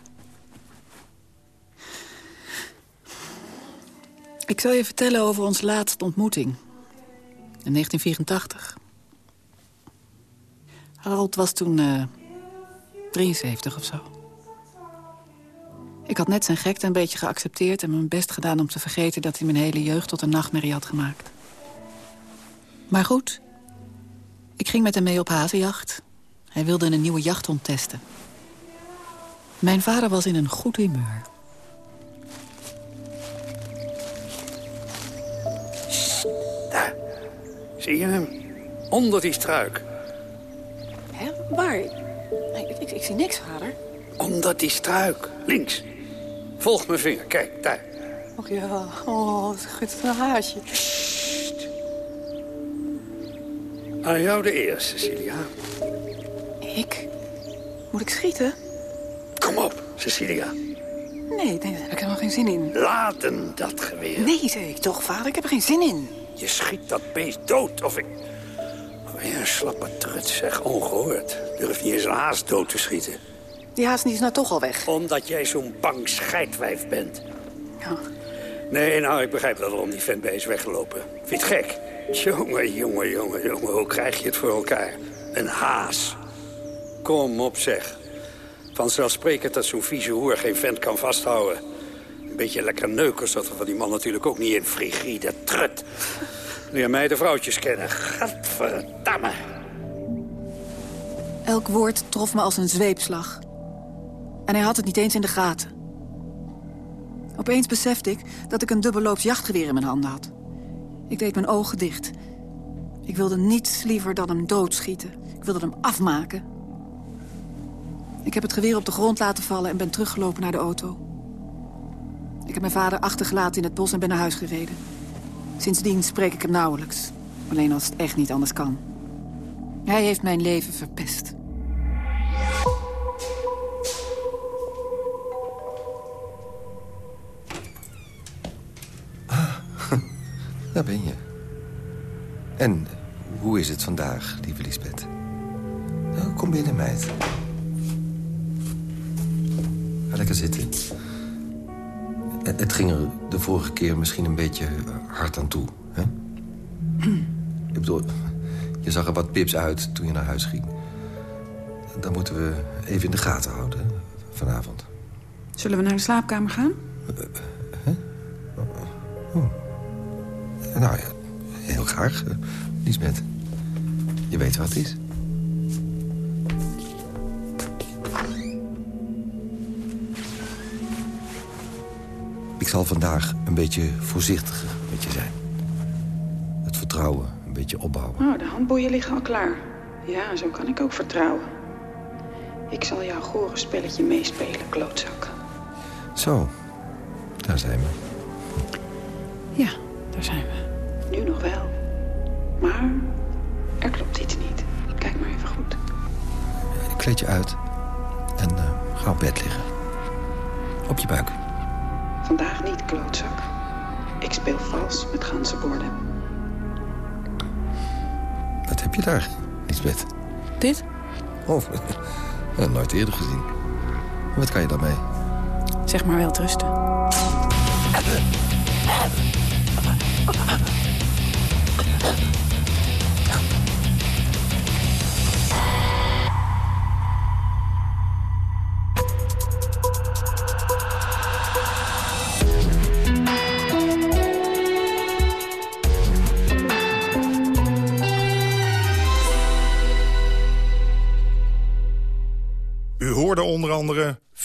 Ik zal je vertellen over onze laatste ontmoeting. In 1984. Harold was toen eh 73 of zo. Ik had net zijn gekte een beetje geaccepteerd... en mijn best gedaan om te vergeten dat hij mijn hele jeugd tot een nachtmerrie had gemaakt. Maar goed, ik ging met hem mee op hazenjacht. Hij wilde een nieuwe jachthond testen. Mijn vader was in een goed humeur. Daar. Zie je hem? Onder die struik. Hè? Waar? Nee, ik, ik, ik zie niks, vader. Onder die struik. Links. Volg mijn vinger. Kijk, daar. Och ja, oh, het goed een haasje. Aan jou de eer, Cecilia. Ik? Moet ik schieten? Kom op, Cecilia. Nee, nee, daar heb ik helemaal geen zin in. Laten dat geweer. Nee, zei ik toch, vader. Ik heb er geen zin in. Je schiet dat beest dood, of ik... Weer een slappe trut, zeg. Ongehoord. Durf niet eens een haas dood te schieten. Die haas die is nou toch al weg. Omdat jij zo'n bang scheidwijf bent. Ja. Nee, nou, ik begrijp wel waarom die vent bij is weggelopen. Vind je het gek? Jongen, jongen, jongen, jongen. Hoe krijg je het voor elkaar? Een haas. Kom op, zeg. Vanzelfsprekend dat zo'n vieze hoer geen vent kan vasthouden. Een beetje lekker neuken zat er van die man natuurlijk ook niet in. Frigide trut. Leer mij de vrouwtjes kennen. Gadverdamme. Elk woord trof me als een zweepslag. En hij had het niet eens in de gaten. Opeens besefte ik dat ik een dubbelloops jachtgeweer in mijn handen had. Ik deed mijn ogen dicht. Ik wilde niets liever dan hem doodschieten. Ik wilde hem afmaken. Ik heb het geweer op de grond laten vallen en ben teruggelopen naar de auto. Ik heb mijn vader achtergelaten in het bos en ben naar huis gereden. Sindsdien spreek ik hem nauwelijks. Alleen als het echt niet anders kan. Hij heeft mijn leven verpest. Daar ben je. En hoe is het vandaag, lieve Lisbeth? Nou, kom binnen, meid. Ga lekker zitten. Het, het ging er de vorige keer misschien een beetje hard aan toe, hè? Ik bedoel, je zag er wat pips uit toen je naar huis ging. Dat moeten we even in de gaten houden, hè, vanavond. Zullen we naar de slaapkamer gaan? Nou ja, heel graag, eh, Lisbeth. Je weet wat het is. Zal vandaag een beetje voorzichtiger met je zijn. Het vertrouwen een beetje opbouwen. Oh, de handboeien liggen al klaar. Ja, zo kan ik ook vertrouwen. Ik zal jouw gore spelletje meespelen, klootzak. Zo, daar zijn we. Ja, daar zijn we. Nu nog wel. Maar er klopt iets niet. Kijk maar even goed. Ik kleed je uit en eh, ga op bed liggen. Op je buik. Vandaag niet, klootzak. Ik speel vals met ganzenborden. Wat heb je daar, Lisbeth? Dit? Oh, eh, nooit eerder gezien. Wat kan je daarmee? Zeg maar wel trusten.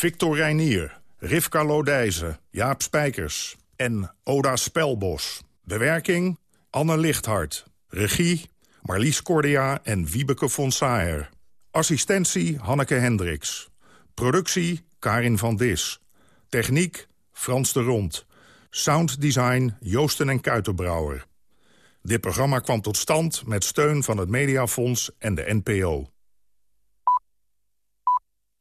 Victor Reinier, Rivka Lodijzen, Jaap Spijkers en Oda Spelbos. Bewerking Anne Lichthart. Regie Marlies Cordia en Wiebeke von Saer. Assistentie Hanneke Hendricks. Productie Karin van Dis. Techniek Frans de Rond. Sounddesign Joosten en Kuitenbrouwer. Dit programma kwam tot stand met steun van het Mediafonds en de NPO.